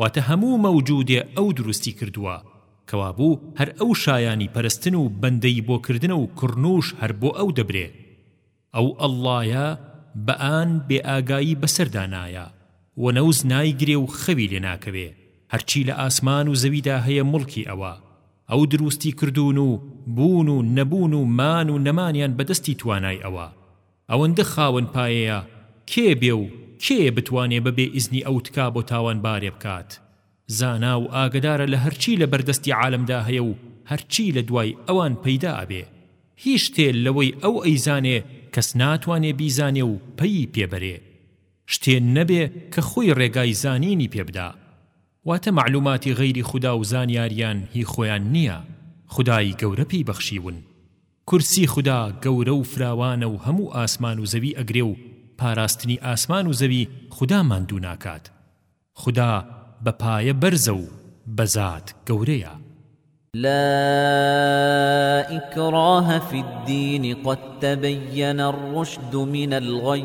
واتە هەموو مەوجودێ ئەو دروستی کردووە، کەوابوو هەر ئەو شایانی پەرستن و بەندەیی بۆ کردنە و کڕنووش هەر بۆ ئەو دەبرێ. ئەو ئەڵڵایە بە ئان بێ ئاگایی بە سەردا نایە و نەوز نایگرێ و خەوی لێ ناکەوێ، هەرچی لە ئاسمان و زەویدا هەیە موڵکی ئەوە، ئەو دروستی کردوون و بوون و نەبوون و مان و نەمانیان بە دەستی توانای ئەوە. ئەوەندە خاوەن پایەیە کێ بێ و کێیە بتوانێ بە بێ ئیزنی ئەو تکا بۆ تاوانبارێ بکات؟ زانا و ئاگەدارە لە هەرچی لە بەردەستی عالەمدا هەیە و هەرچی لە دوای ئەوان پەیدا ئەبێ. هیچ شتێ لەوەی ئەو ئەیزانێ کەس ناتوانێ بیزانێ و پەیی پێ بەرێ. شتێ نەبێ کە خۆی ڕێگای زانینی پێ بدا. واتە مەعلوماتی غەیری خودا و زانیاریان هی خۆیان نییە، خودای گەورە پێی بەخشیون. کورسی خودا گەورە و فراوانە و هەموو ئاسمان و زەوی ئەگرێ و پاراستنی ئاسمان و زەوی خودا ماندوو ناکات خودا بە پایە بەرزە و بە زات گەورەیە. لا إکراه فی الدین قد تبین الرشد من الغی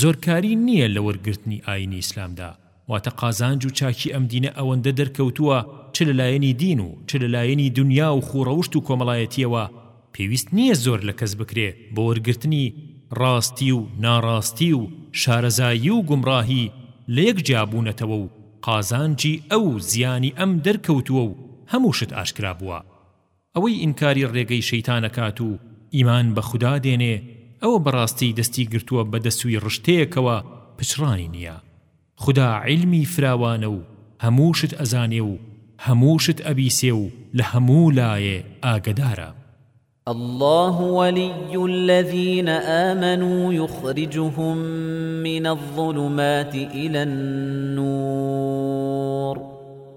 زۆرکاری نییە لە وەرگرتنی ئایینی ئیسلامدا، واتە قازانج و چاکی ئەم دینە ئەوەندە دەرکەوتووە چ لە لایەنی دین و چ لە لایەنی دونیا و خووڕەوشت و کۆمەڵایەتییەوە پێویست نییە زۆر لە کەس بکرێ بۆ وەرگرتنی ڕاستی و ناڕاستی و شارەزایی و گومڕاهی لە یەک جیا بوونەتەوە و قازانجی ئەو زیانی ئەم دەرکەوتووە و هەموو شت ئاشکرا بووە. ئەوەی ئینکاری ڕێگەی شەیتان ئەکات و ئیمان بە خودا دێنێ ئەوە بەڕاستی دەستی گرتووە بە دەسووی ڕشتەیەکەوە پچڕانی نیە خودا عیلمی فراوانە و هەموو شت ئەزانێ و هەموو شت ئەبیسێ و لە هەموو لایێ ئاگەدارە اللە ولی الذین آمنوا یخرجهم من الظلمات الی النور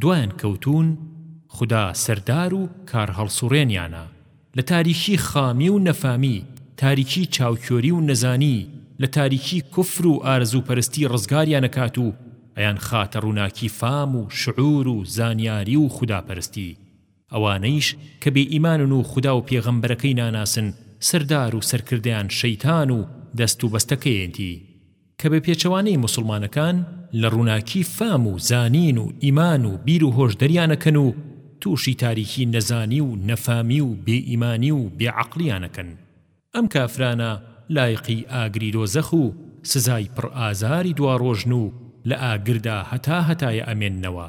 دوایان کەوتوون خودا سەردار و کارهەڵسوڕێنیانە لە تاریکی خامی و نەفامی تاریکی چاوکێری و نەزانی لە تاریکی کوفر و ئارەزوو پەرستی ڕزگاریان ئەکات و ئەیان خاتە ڕووناکی فام و شعور و زانیاری و خودا پەرستی ئەوانەیش کە بێ ئیمانن و خودا و پێغەمبەرەکەی ناناسن سەردار و سەرکردەیان شەیتان و دەست و بەستەکەیەتی کە بە پێچەوانەی موسڵمانەکان لە ڕووناکی فام و زانین و ئیمان و بیر و هۆش دەریانەکەن و تووشی تاریکی نەزانی و نەفامی و بێ ئیمانی و بێ عەقڵیانەکەن ئەم کافرانە لایقی ئاگری دۆزەخ و سزای پڕ ئازاری دواڕۆژن و لە ئاگردا هەتا هەتایە ئەمێننەوە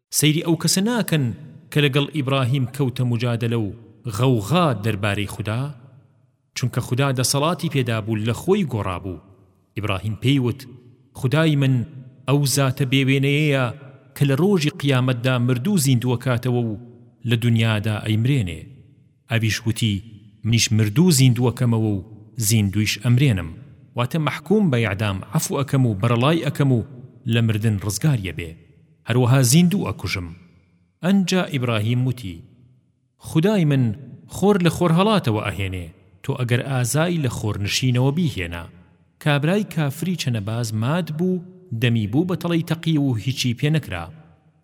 سەیری ئەو کەسە ناکەن کە لەگەڵ ئیبراهیم کەوتە موجادەلە و غەوغا دەربارەی خودا؟ چونکە خودا دەسەڵاتی پێدابوو لەخۆی گۆڕابوو، ئیبراهیم پێی وت، خودای من ئەو زاتە بێ وێنەیەیە کە لە ڕۆژی قیامەتدا مردوو زیندووەکاتەوە و لە دونیادا ئەیمرێنێ. ئەویش وتی، منیش مردوو زیندوو ئەکەمەوە و زیندوویش ئەمرێنم، واتە مەحکووم بە ئێعدام عەفوو ئەکەم و بەرەڵای ئەکەم و لە مردن ڕزگار یەبێ، هەروەها زیندوو ئەکوژم. ئەنجا ئیبراهیم وتی، خودای من خۆر لە خۆرهەڵاتەوە ئەهێنێ، تۆ ئەگەر ئازای لە خۆرنشینەوە بیهێنە. کابرای کافری چەنەباز مات بوو، دەمی بوو بە تەڵەی تەقیو و هیچی پێ نەکرا.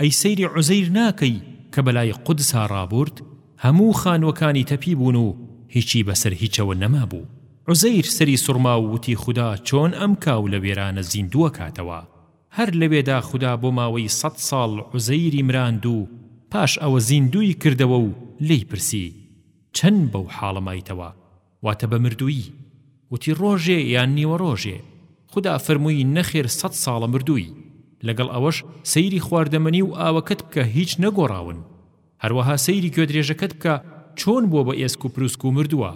ئەی سەیری عوزەیر ناکەی کە بەلای قودسا ڕابورد هەموو خانوەکانی تەپی بوون و هیچی بەسەر هیچەوە نەمابوو عوزەیر سەری سوڕما و وتی خودا چۆن ئەم کاو لە وێرانە زیندوو ئەکاتەوە هەر لەوێدا خودا بۆ ماوەی سەد ساڵ عوزەیری مراند و پاش ئەوە زیندووی کردەوە و لێی پرسی چەن بەو حاڵە مایتەوە واتە بە مردوویی وتی ڕۆژێ یان نیوەڕۆژێ خودا فەرمووی نەخێر سەد ساڵە مردووی لەگەڵ ئەوەش سەیری خواردەمەنی و ئاوەکەت بکە هیچ نەگۆڕاون هەروەها سەیری گوێدرێژەکەت بکە چۆن بووە بە ئێسک و پروسک و مردووە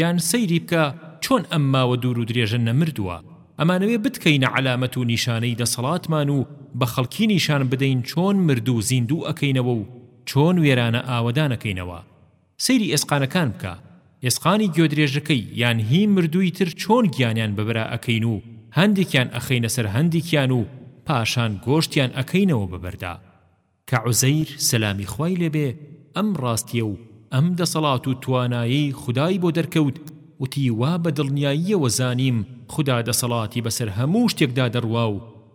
یان سەیری بکە چۆن ئەم ماوە دوور و درێژە نەمردووە ئەمانەوێ بتکەینە عەلامەت و نیشانەی دەسەڵاتمان و بە خەڵکی نیشان بدەین چۆن مردوو زیندوو ئەکەینەوە و چۆن وێرانە ئاوەدان ئەکەینەوە سەیری ئێسقانەکان بکە ئێسقانی گوێدرێژەکەی یان هی مردووی تر چۆن گیانیان بەبرا ئەکەین و هەندێکیان ئەخەینە سەر هەندیکیان و پاشان گۆشتیان ئەکەینەوە بەبەردا کە عوزەیر سەلامی خوای لێ بێ ئەم ڕاستیە و ئەم دەسەڵات و توانایەی خودای بۆ دەرکەوت وتی وا بەدڵنیاییەوە زانیم خودا دەسەڵاتی بەسەر هەموو شتێکدا دەڕوا و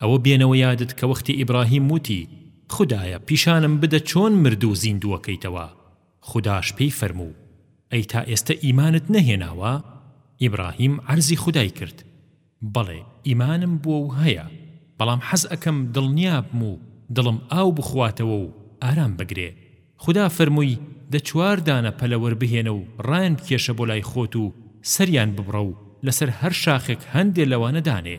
ئەوە بێنەوە یادت کە وەختی ئیبراهیم وتی خودایە پیشانم بدە چۆن مردوو زیندووەکەیتەوە خوداش پێی فەرموو ئەی تا ئێستە ئیمانت نەهێناوە ئیبراهیم عەرزی خودای کرد بەڵێ ئیمانم بووە و هەیە بەڵام حەز ئەکەم دڵنیابم و دڵم ئاو بخواتەوە و ئارام بگرێ خودا فەرمووی دە چوار دانە پەلەوەر بهێنە و ڕایان بکێشە بۆ لای خۆت و سەریان ببڕە و لەسەر هەر شاخێک هەندێ لەوانە دانێ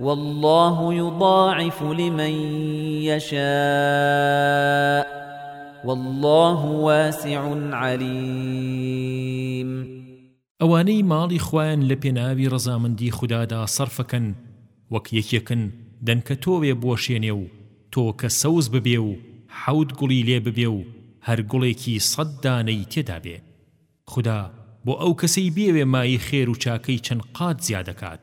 واللە یضاعف لمن یشاء واللە واسع علیم ئەوانەی ماڵی خوایان لە پێناوی ڕەزامەندی خودادا سەرفەکەن وەک یەکێکن دەنکە تۆوێ بوەشێنێ و تۆوەکە سەوز ببێ و حەوت گوڵی لێ ببێ و هەر گوڵێکی سەد دانەی تێدا بێ خودا بۆ ئەو کەسەی بیەوێ مایەی خێر و چاکەی چەند قات زیادەکات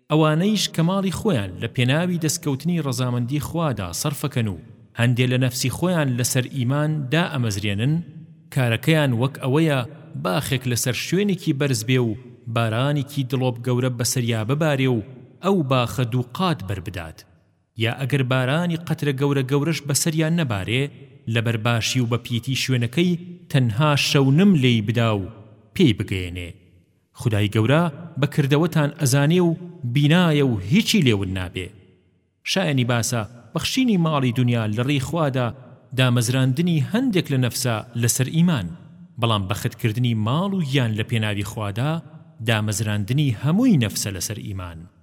ئەوانەیش کەماڵی خۆیان لە پێناوی دەستکەوتنی ڕەزامەندی خوادا سەرفەکەن و هەندێ لە نەفسی خۆیان لەسەر ئیمان دائەمەزرێنن، کارەکەیان وەک ئەوەیە باخێک لەسەر شوێنێکی بەرز بێ و بارانێکی دڵۆپ گەورە بەسەریا ببارێ و ئەو باخە دوو قات بەر بدات، یا ئەگەر بارانی قەترە گەورە گەورەش بەسەریا نەبارێ، لەبەر باشی و بە پیتی شوێنەکەی تەنها شەونم لێی بدا و پێی بگەیەنێ. خودای گەورە بە کردەوەتان ئەزانێ و بینایە و هیچی لێ ون نابێ شایەنی باسە بەخشینی ماڵی دونیا لە ڕێی خوادا دامەزراندنی هەندێک لە نەفسە لەسەر ئیمان بەڵام بەخت کردنی ماڵ و گیان لە پێناوی خوادا دامەزراندنی هەمووی نەفسە لەسەر ئیمان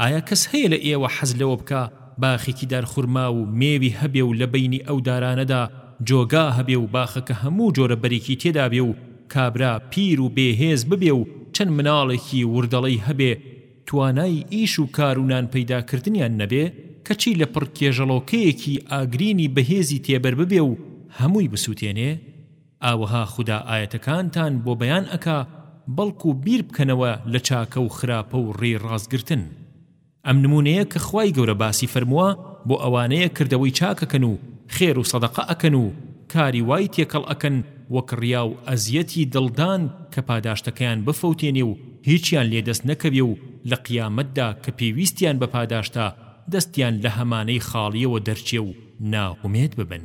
ئایا کەس هەیە لە ئێوە حەز لەوە بکا باخێکی دار خورما و مێوی هەبێ و لە بەینی ئەو دارانەدا جۆگا هەبێ و باخەکە هەموو جۆرە بەرێکی تێدا بێ و کابرا پیر و بێ هێز ببێ و چەند مناڵێکی وردەڵەی هەبێ توانای ئیش و کار و نان پەیدا کردنیان نەبێ کەچی لە پڕ کێژەڵۆکەیەکی ئاگرینی بەهێزی تێبەر ببێ و هەمووی بسووتێنێ؟ ئاوەها خودا ئایەتەکانتان بۆ بەیان ئەکا بەڵکو بیر بکەنەوە لە چاکە و خراپە و ڕێی ڕاست گرتن ئەم نموونەیە کە خوای گەورە باسی فەرمووە بۆ ئەوانەیە کردەوەی چاک ئەکەن و خێر و سەدەقە ئەکەن و کاری وای تێکەڵ ئەکەن وەک ڕیا و ئەزیەتی دڵدان کە پاداشتەکەیان بفەوتێنێ و هیچیان لێ دەست نەکەوێ و لە قیامەتدا کە پێویستیان بە پاداشتە دەستیان لە هەمانەی خاڵیەوە دەرچێ و ناهومێد ببن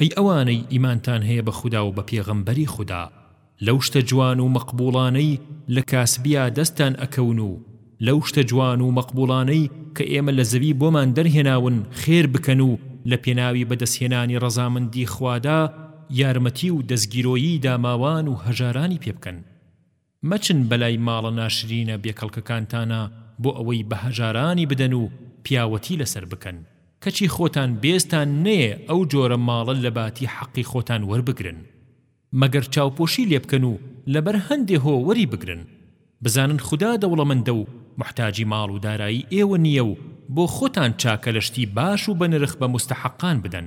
ئەی ئەوانەی ئیمانتان هەیە بە خودا و بە پێغەمبەری خودا لەو شتە جوان و مەقبوڵانەی لە کاسبیا دەستتان ئەکەون و لەو شتە جوان و مەقبوڵانەی کە ئێمە لە زەوی بۆمان دەرهێناون خێر بکەن و لە پێناوی بەدەستهێنانی ڕەزامەندی خوادا یارمەتی و دەستگیرۆیی داماوان و هەژارانی پێ بکەن. مەچن بەلای ماڵە ناشرینە بێکەڵکەکانتانا بۆ ئەوەی بە هەژارانی بدەن و پیاوەتی لەسەر بکەن، کەچی خۆتان بێزتان نەیە ئەو جۆرە ماڵە لەباتی حەقی خۆتان وەربگرن. مەگەر چاوپۆشی لێبکەن و لەبەر هەندێ هۆ وەری بگرن. بزانن خودا دەوڵەمەندە و موحتاجی ماڵ و دارایی ئێوە نییە و بۆ خۆتان چاکە لە شتی باش و بەنرخ بە موستەحەقان بدەن.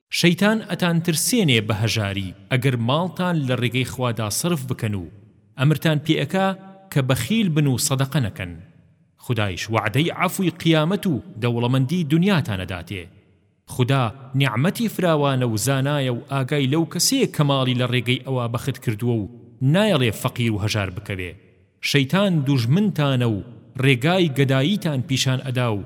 شەیتان ئەتان ترسێنێ بە هەژاری ئەگەر ماڵتان لە ڕێگەی خوادا سەرف بکەن و ئەمرتان پێ ئەکا کە بەخیل بن و سەدەقە نەکەن خودایش وەعدەی عەفوی قیامەت و دەوڵەمەندی دونیاتان ئەداتێ خودا نیعمەتی فراوانە و زانایە و ئاگای لەو کەسەیە کە ماڵی لە ڕێگەی ئەوە بەخت کردووە و نایەڵێ فەقیر و هەژار بکەوێ شەیتان دوژمنتانە و ڕێگای گەداییتان پیشان ئەدا و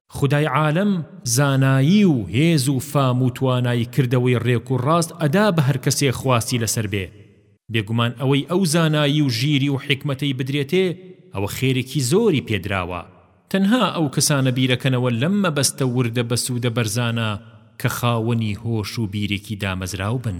خودای عالەم زانایی و هێز و فام و توانای کردەوەی ڕێک و ڕاست ئەدا بە هەر کەسێ خواستی لەسەر بێ بێگومان ئەوەی ئەو زانایی و ژیری و حیکمەتەی بدرێتێ ئەوە خێرێکی زۆری پێ دراوە تەنها ئەو کەسانە بیرەکەنەوە لەم مەبەستە وردە بەسودە بەرزانە کە خاوەنی هۆش و بیرێکی دامەزراو بن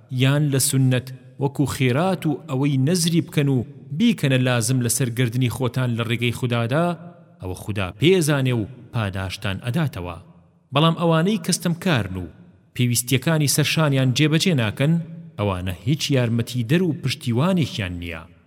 یان لە سوننەت وەکو خیرات و ئەوەی نەزری بکەن و بیکەنە لازم لەسەر گەردنی خۆتان لە ڕێگەی خودادا ئەوە خودا پێ ئەزانێ و پاداشتان ئەداتەوە بەڵام ئەوانەی کە ستەمکارن و پێویستیەکانی سەر شانیان جێبەجێ ناکەن ئەوانە هیچ یارمەتیدەر و پشتیوانێکیان نیە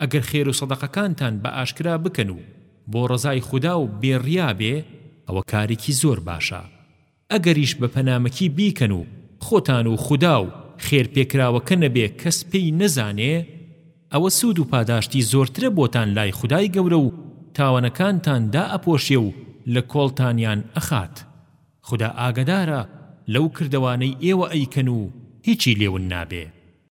ئەگەر خێر و سەدەقەکانتان بە ئاشکرا بکەن و بۆ ڕەزای خودا و بێ ڕیا بێ ئەوە کارێکی زۆر باشە ئەگەریش بە پەنامکی بیکەن و خۆتان و خودا و خێر پێکراوەکە نەبێ کەس پێی نەزانێ ئەوە سوود و پاداشتی زۆرترە بۆتان لای خودای گەورە و تاوانەکانتان دائەپۆشێ و لە کۆڵتانیان ئەخات خودا ئاگەدارە لەو کردەوانەی ئێوە ئەیکەن و هیچی لێون نابێ.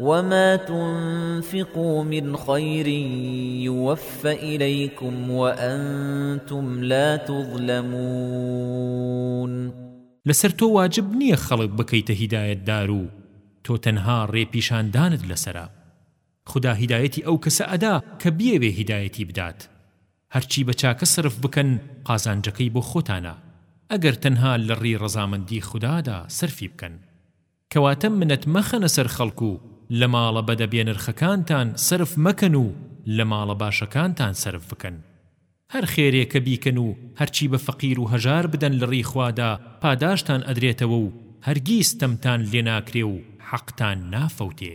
وما تنفقوا من خير يوف إليكم وأنتم لا تظلمون لەسەر تۆ واجب نییە خەڵک بکەیتە هیدایەتدار و تۆ تەنها ڕێ پیشاندانت لەسەرە خودا هیدایەتی ئەو کەسە ئەدا کە بیەوێ هیدایەتی بدات هەرچی بە چاکە سەرف بکەن قازانجەکەی بۆ خۆتانە ئەگەر تەنها لە ڕی ڕەزامەندی خودادا سەرفی بکەن کەواتە منەت مەخەنە سەر خەڵک و لە ماڵە بەدە بێنرخەکانتان سەرف مەکەن و لە ماڵە باشەکانتان سەرف بکەن هەر خێرێکە بیکەن و هەرچی بە فەقیر و هەژار بدەن لە ڕێی خوادا پاداشتان ئەدرێتەوە و هەرگیز ستەمتان لێناکرێ و حەقتان نافەوتێ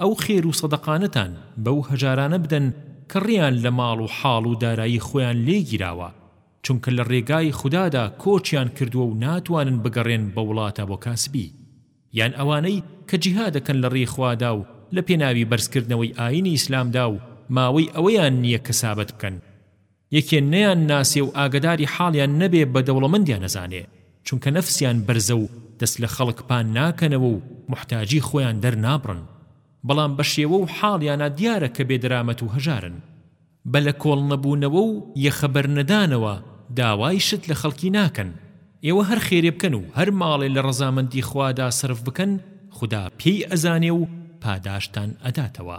ئەو خێر و سەدەقانەتان بەو هەژارانە بدەن کە ڕێیان لە ماڵ و حاڵ و دارایی خۆیان لێ گیراوە، چونکە لە ڕێگای خودادا کۆچیان کردووە و ناتوانن بگەڕێن بە وڵاتە بۆ کاسبی. یان ئەوانەی کە جیهاد دەکەن لە ڕێی خوادا و لە پێناوی بەرزکردنەوەی ئایینی ئیسلامدا و ماوەی ئەوەیان نییە کەسابەت بکەن، یەکێ نەیان ناسێ و ئاگەداری حاڵیان نەبێ بە دەوڵەمەندیان ئەزانێ چونکە نەفسیان بەرزە و دەست لە خەڵک پان ناکەنەوە و موحتاجی خۆیان دەرنابڕن بەڵام بە شێوە و حاڵیانا دیارە کە بێدەرامەت و هەژارن بە لە کۆڵ نەبوونەوە و یەخە بەرنەدانەوە داوای شت لە خەڵکی ناکەن ئێوە هەر خێرێ بکەن و هەر ماڵێ لە ڕەزامەندی خوادا سەرف بکەن خودا پێی ئەزانێ و پاداشتان ئەداتەوە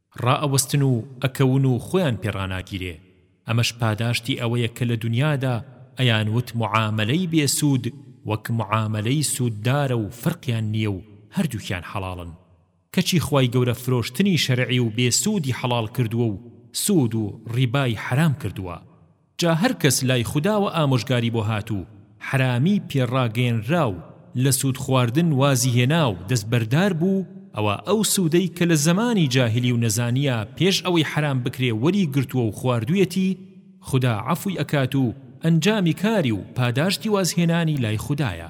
ڕائەوەستن و ئەکەون و خۆیان پێ ڕاناگیرێ ئەمەش پاداشتی ئەوەیە کە لە دونیادا ئەیان وت معامەلەی بێ سوود وەک معامەلەی سووددارە و فەرقیان نییە و هەردووکیان حەڵاڵن کەچی خوای گەورە فرۆشتنی شەرعی و بێ سوودی حەڵاڵ کردووە و سوود و ڕیبای حەرام کردووە جا هەر کەس لای خوداوە ئامۆژگاری بۆ هات و حەرامی پێ ڕاگەیەنرا و لە سوود خواردن وازی هێنا و دەستبەردار بوو، ئەوا ئەو سوودەی کە لە زەمانی جاهیلی و نەزانیا پێش ئەوەی حەرام بکرێ وەری گرتووە و خواردوویەتی، خودا عەفوی ئەکات و ئەنجامی کاری و پاداشتی وازهێنانی لای خودایە.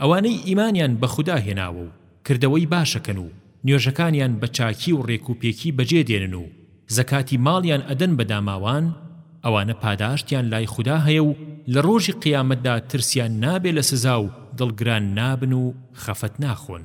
ئەوانەی ئیمانیان بە خودا هێناوە و کردەوەی باشەکەن و نوێژەکانیان بە چاکی و ڕێک و پێکی بەجێ دێنن و زەکاتی ماڵیان ئەدەن بە داماوان ئەوانە پاداشتیان لای خودا هەیە و لە ڕۆژی قیامەتدا ترسیان نابێ لە سزا و دڵگران نابن و خەفەت ناخۆن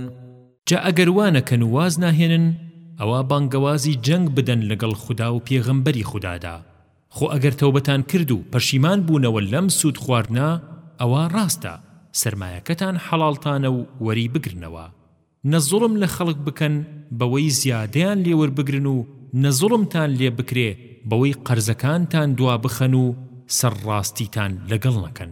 جا ئەگەر وا نەکەن و واز ناهێنن ئەوا بانگەوازی جەنگ بدەن لەگەڵ خودا و پێغەمبەری خودادا خۆ ئەگەر تەوبەتان کرد و پەشیمان بوونەوە لەم سوود خواردنە ئەوا ڕاستە سەرمایەکەتان حەڵاڵتانە و وەری بگرنەوە نە زوڵم لە خەڵک بکەن بەوەی زیادەیان لێ وەربگرن و نە زوڵمتان لێ بکرێ بەوەی قەرزەکانتان دوا بخەن و سەر ڕاستیتان لەگەڵ نەکەن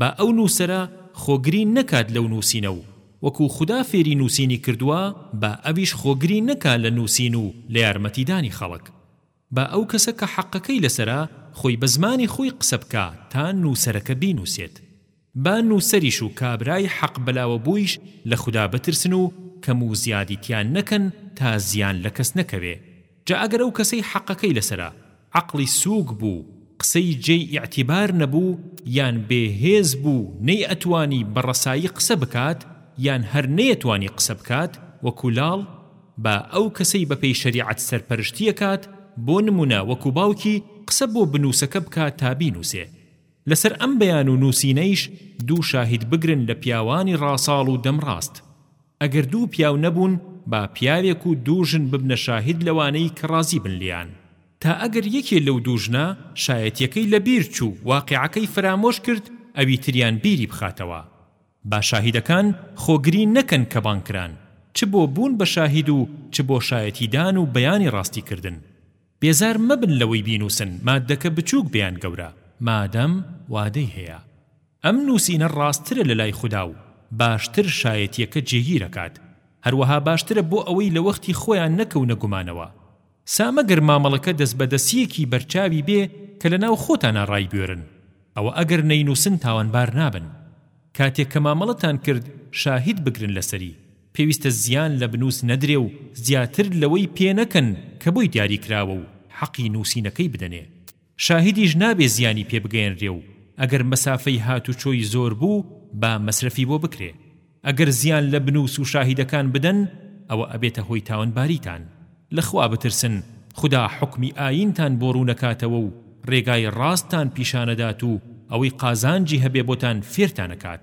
با ئەو نووسەرە خۆگری نەکات لەو نووسینە و وەکو خودا فێری نووسینی کردووە با ئەویش خۆگری نەکا لە نووسین و لە یارمەتیدانی خەڵک. با ئەو کەسە کە حەقەکەی لەسەرە خۆی بە زمانی خۆی قسە بکا تا نووسەرەکە بینووسێت. با نووسەریش و کابرای حەق بەلاوەبوویش لە خودا بترسن و کەم و زیادی تیا نەکەن تا زیان لە کەس نەکەوێ جا ئەگەر ئەو کەسەی حەقەکەی لەسەرە عەقڵی سووک بوو قسەی جێی ئیعتیبار نەبوو یان بێ هێز بوو نەیئەتوانی بە ڕەسایی قسە بکات یان هەر نەیەتوانی قسە بکات وەکو لاڵ با ئەو کەسەی بەپێی شەریعەت سەرپەرشتی ئەکات بۆ نمونە وەکو باوکی قسە بۆ بنووسەکە بکا تا بینووسێ لەسەر ئەم بەیان و نووسینەیش دوو شاهید بگرن لە پیاوانی ڕاساڵ و دەمڕاست. ئەگەر دوو پیاو نەبوون با پیاوێک و دوو ژن ببنە شاهید لەوانەی کە ڕازی بن لێیان تا ئەگەر یەکێ لەو دوو ژنە شایەتیەکەی لە بیر چوو واقیعەکەی فەرامۆش کرد ئەوی تریان بیری بخاتەوە با شاهیدەکان خۆگری نەکەن کە بانگ کران چ بۆ بوون بە شاهید و چ بۆ شایەتیدان و بەیانی ڕاستی کردن بێزار مەبن لەوەی بینووسن ماددەکە بچووک بێ یان گەورە مادەم وادەی هەیە. ئەم نووسینە ڕاستترە لە لای خودا و باشتر شایەتییەکە جێگیر ئەکات. هەروەها باشترە بۆ ئەوەی لە وەختی خۆیان نەکەونە گومانەوە. سا مەگەر مامەڵەکە دەستبەدەسییەکی بەرچاوی بێ کە لە ناو خۆتانا ڕایبوێرن. ئەوە ئەگەر نەینووسن تاوانبار نابن. کاتێک کە مامەڵەتان کرد شاهید بگرن لەسەری. پێویستە زیان لە بنووس نەدرێ و زیاتر لەوەی پێ نەکەن کە بۆی دیاری کراوە و حەقی نووسینەکەی بدەنێ. شاهیدیش نابێ زیانی پێ بگەیەنرێ و ئەگەر مەسافەی هاتوچۆی زۆر بوو با مەسرەفی بۆ بکرێ. ئەگەر زیان لە بنووس و شاهیدەکان بدەن ئەوە ئەبێتە هۆی تاوانباریتان. لە خوا بترسن خودا حوکمی ئایینتان بۆ ڕوو نەکاتەوە و ڕێگای ڕاستتان پیشانەدات و ئەوەی قازانجی هەبێ بۆتان فێرتان ئەکات.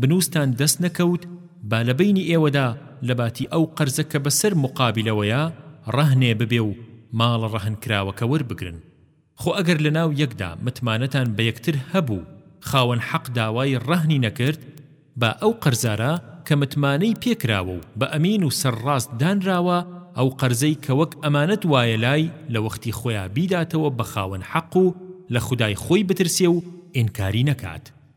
بنووستان دەست نەکەوت با لە بەینی ئێوەدا لە باتی ئەو قەرزە کە بە سەر موقابلەوەیە ڕەهنێ ببێ و ماڵە ڕەهن کراوەکە وەربگرن خۆ ئەگەر لە ناو یەکدا متمانەتان بە یەکتر هەبوو خاوەن حەق داوای ڕەهنی نەکرد با ئەو قەرزارە کە متمانەی پێ کراوە و بە ئەمین و سەرڕاست دانراوە ئەو قەرزەی کە وەک ئەمانەت وایە لای لە وەختی خۆیا بیداتەوە بە خاوەن حەق و لە خودای خۆی بترسێ و ئینکاری نەکات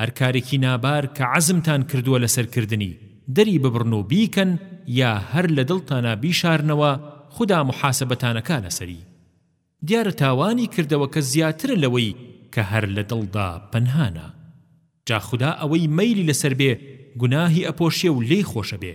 هەر کارێکی نابار کە عەزمتان کردووە لەسەر کردنی، دەری ببڕن و بیکەن یا هەر لە دڵتانا بیشارنەوە، خودا موحاسەبەتان ئەکا لەسەری. دیارە تاوانی کردەوەکە زیاترە لەوەی کە هەر لە دڵدا پەنهانە. جا خودا ئەوەی مەیلی لەسەر بێ گوناهی ئەپۆشێ و لێی خۆشەبێ.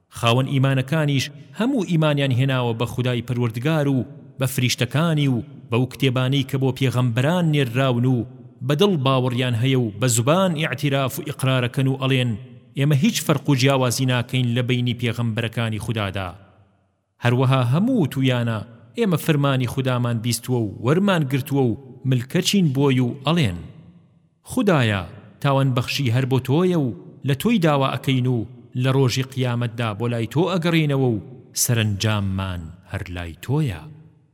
خاوەن ئیمانەکانیش هەموو ئیمانیان هێناوە بە خودای پەروەردگار و بە فریشتەکانی و بەو کتێبانەی کە بۆ پێغەمبەران نێرراون و بە دڵ باوەڕیان هەیە و بە زوبان ئیعتیراف و ئیقرارەکەن و ئەڵێن ئێمە هیچ فەرق و جیاوازی ناکەین لە بەینی پێغەمبەرەکانی خودادا هەروەها هەموو وتوویانە، ئێمە فرمانی خودامان بیستووە و وەرمان گرتووە و ملکەچین بۆی و ئەڵێن، خودایە، تاوانبەخشی هەر بۆ تۆیە و لە تۆی داوا ئەکەین و لە ڕۆژی قیامەتدا بۆ لای تۆ ئەگەڕێینەوە و سەرەنجاممان هەر لای تۆیە.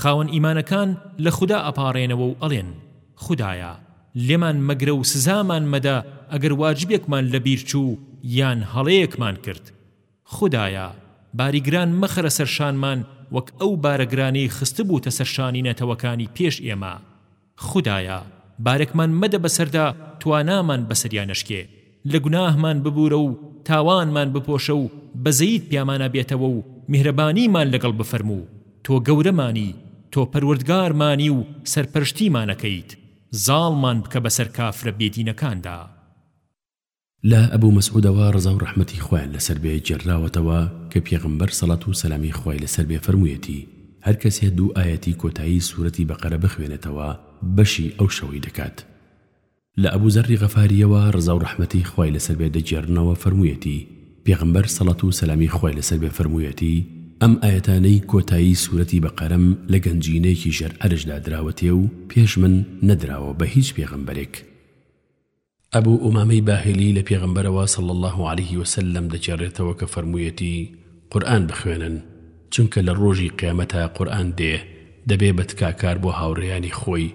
خاوەن ئیمانەکان لە خودا ئەپاڕێنەوە و ئەڵێن، خودایە، لێمان مەگرە و سزامان مەدە ئەگەر واجبێکمان لەبیر چوو یان هەڵەیەکمان کرد. خودایە، باری گران مەخەرە سەر شانمان وەک ئەو بارە گرانەی خستبووتە سەر شانی نەتەوەکانی پێش ئێمە. خودایە، بارێکمان مەدە بەسەردا توانامان بەسەریا نەشکێ، لە گوناهمان ببوورە و تاوانمان بپۆشە و بەزەییت پیامانا بێتەوە و میهرەبانیمان لەگەڵ بفەرموو، تۆ گەورەمانی، تۆ پەروەردگارمانی و سەرپەرشتیمانەکەیت، زاڵمان بکە بەسەر کافرە بێدینەکاندا. لە ئەبو مسعودەوە ڕەزاو ڕەحمەتی خوایان لەسەر بێ گێڕراوەتەوە کە پێغەمبەر سەڵات و سەلامی خوای لەسەر بێ فەرموویەتی هەرکەسێ دوو ئایەتی کۆتایی سورەتی بەقەرە بخوێنێتەوە بەشی ئەو شەوەی دەکات لە ئەبو زەڕی غەفاریەوە ڕەزاو ڕەحمەتی خوای لەسەر بێ دەگێڕنەوە فەرموویەتی پێغەمبەر سەڵات و سەلامی خوای لەسەر بێ فەرموویەتی ئەم ئایەتانەی کۆتایی سورەتی بەقەرەم لە گەنجینەیەکی ژێر عەرشدا دراوەتێ و پێش من نەدراوە بە هیچ پێغەمبەرێک. ئەبو ئومامەی باهیلی لە پێغەمبەرەوە صلی اللە علیە وسلم دەگێڕێتەوە کە فەرموویەتی، قورئان بخوێنن، چونکە لە ڕۆژی قیامەتا قورئان دێ دەبێ بە تکاکار بۆ هاوڕێیانی خۆی،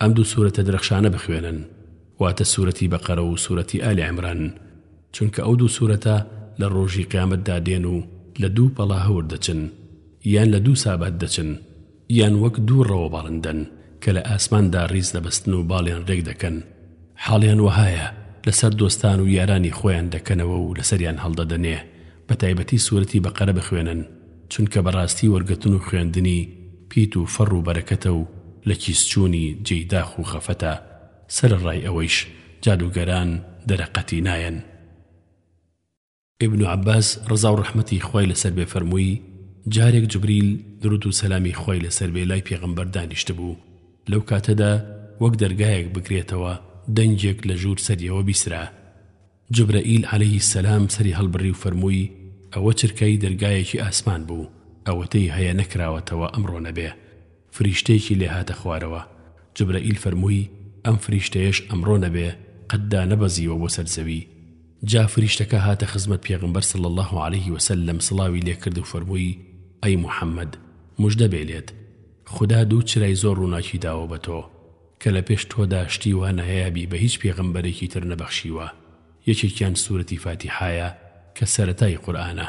ئەم دوو سورەتە درەخشانە بخوێنن، واتە سورەتی بەقەرە و سورەتی ئال عمران، چونکە ئەو دوو سورەتە لە ڕۆژی قیامەتدا دێن و لە دوو پەڵە هەور دەچن، یان لە دوو سابات دەچن، یان وەک دوو ڕەوەبەڕندەن کە لە ئاسماندا ڕیز دەبەستن و باڵیان ڕێک دەکەن، حاڵیان وەهایە، لەسەر دۆستان و یارانی خۆیان دەکەنەوە و لەسەریان هەڵدەدەنێ، بەتایبەتی سورەتی بەقەرە بخوێنن، چونکە بەڕاستی وەرگرتن و خوێندنی پیت و فەڕ و بەرەکەتە و لە کیس چوونی جێی داخ و خەفەتە، سەرەڕای ئەوەیش جادووگەران دەرەقەتی نایەن. ابن عباس ڕەزاو ڕەحمەتی خوای لەسەر بێ فەرمووی، جارێک جبریل دروود و سەلامی خوای لەسەر بێ لای پێغەمبەر دانیشتبوو، لەو کاتەدا وەک دەرگایەک بگرێتەوە دەنگێک لە ژوور سەریەوە بیسرا، جبرئیل علیە السلام سەری هەڵبڕی و فەرمووی، ئەوە چرکەی دەرگایەکی ئاسمان بوو، ئەوەتەی هەیە نەکراوەتەوە ئەمڕۆ نەبێ. فریشتەیەکی لێ هاتە خوارەوە، جبرەئیل فەرمووی، ئەم فریشتەیەش ئەمڕۆ نەبێ، قەت دانەبەزیوە بۆ سەر زەوی. جا فریشتەکە هاتە خزمەت پێغەمبەر صلی اللە علیه وسلم سڵاوی لێ کرد و فەرمووی، ئەی محمد، مژدە بێ لێت، خودا دوو چرای زۆر ڕووناکی داوە بە تۆ، کە لە پێش تۆدا شتی وا نایابی بە هیچ پێغەمبەرێکی تر نەبەخشیوە، یەکێکیان سورەتی فاتیحایە کە سەرەتای قورئانە.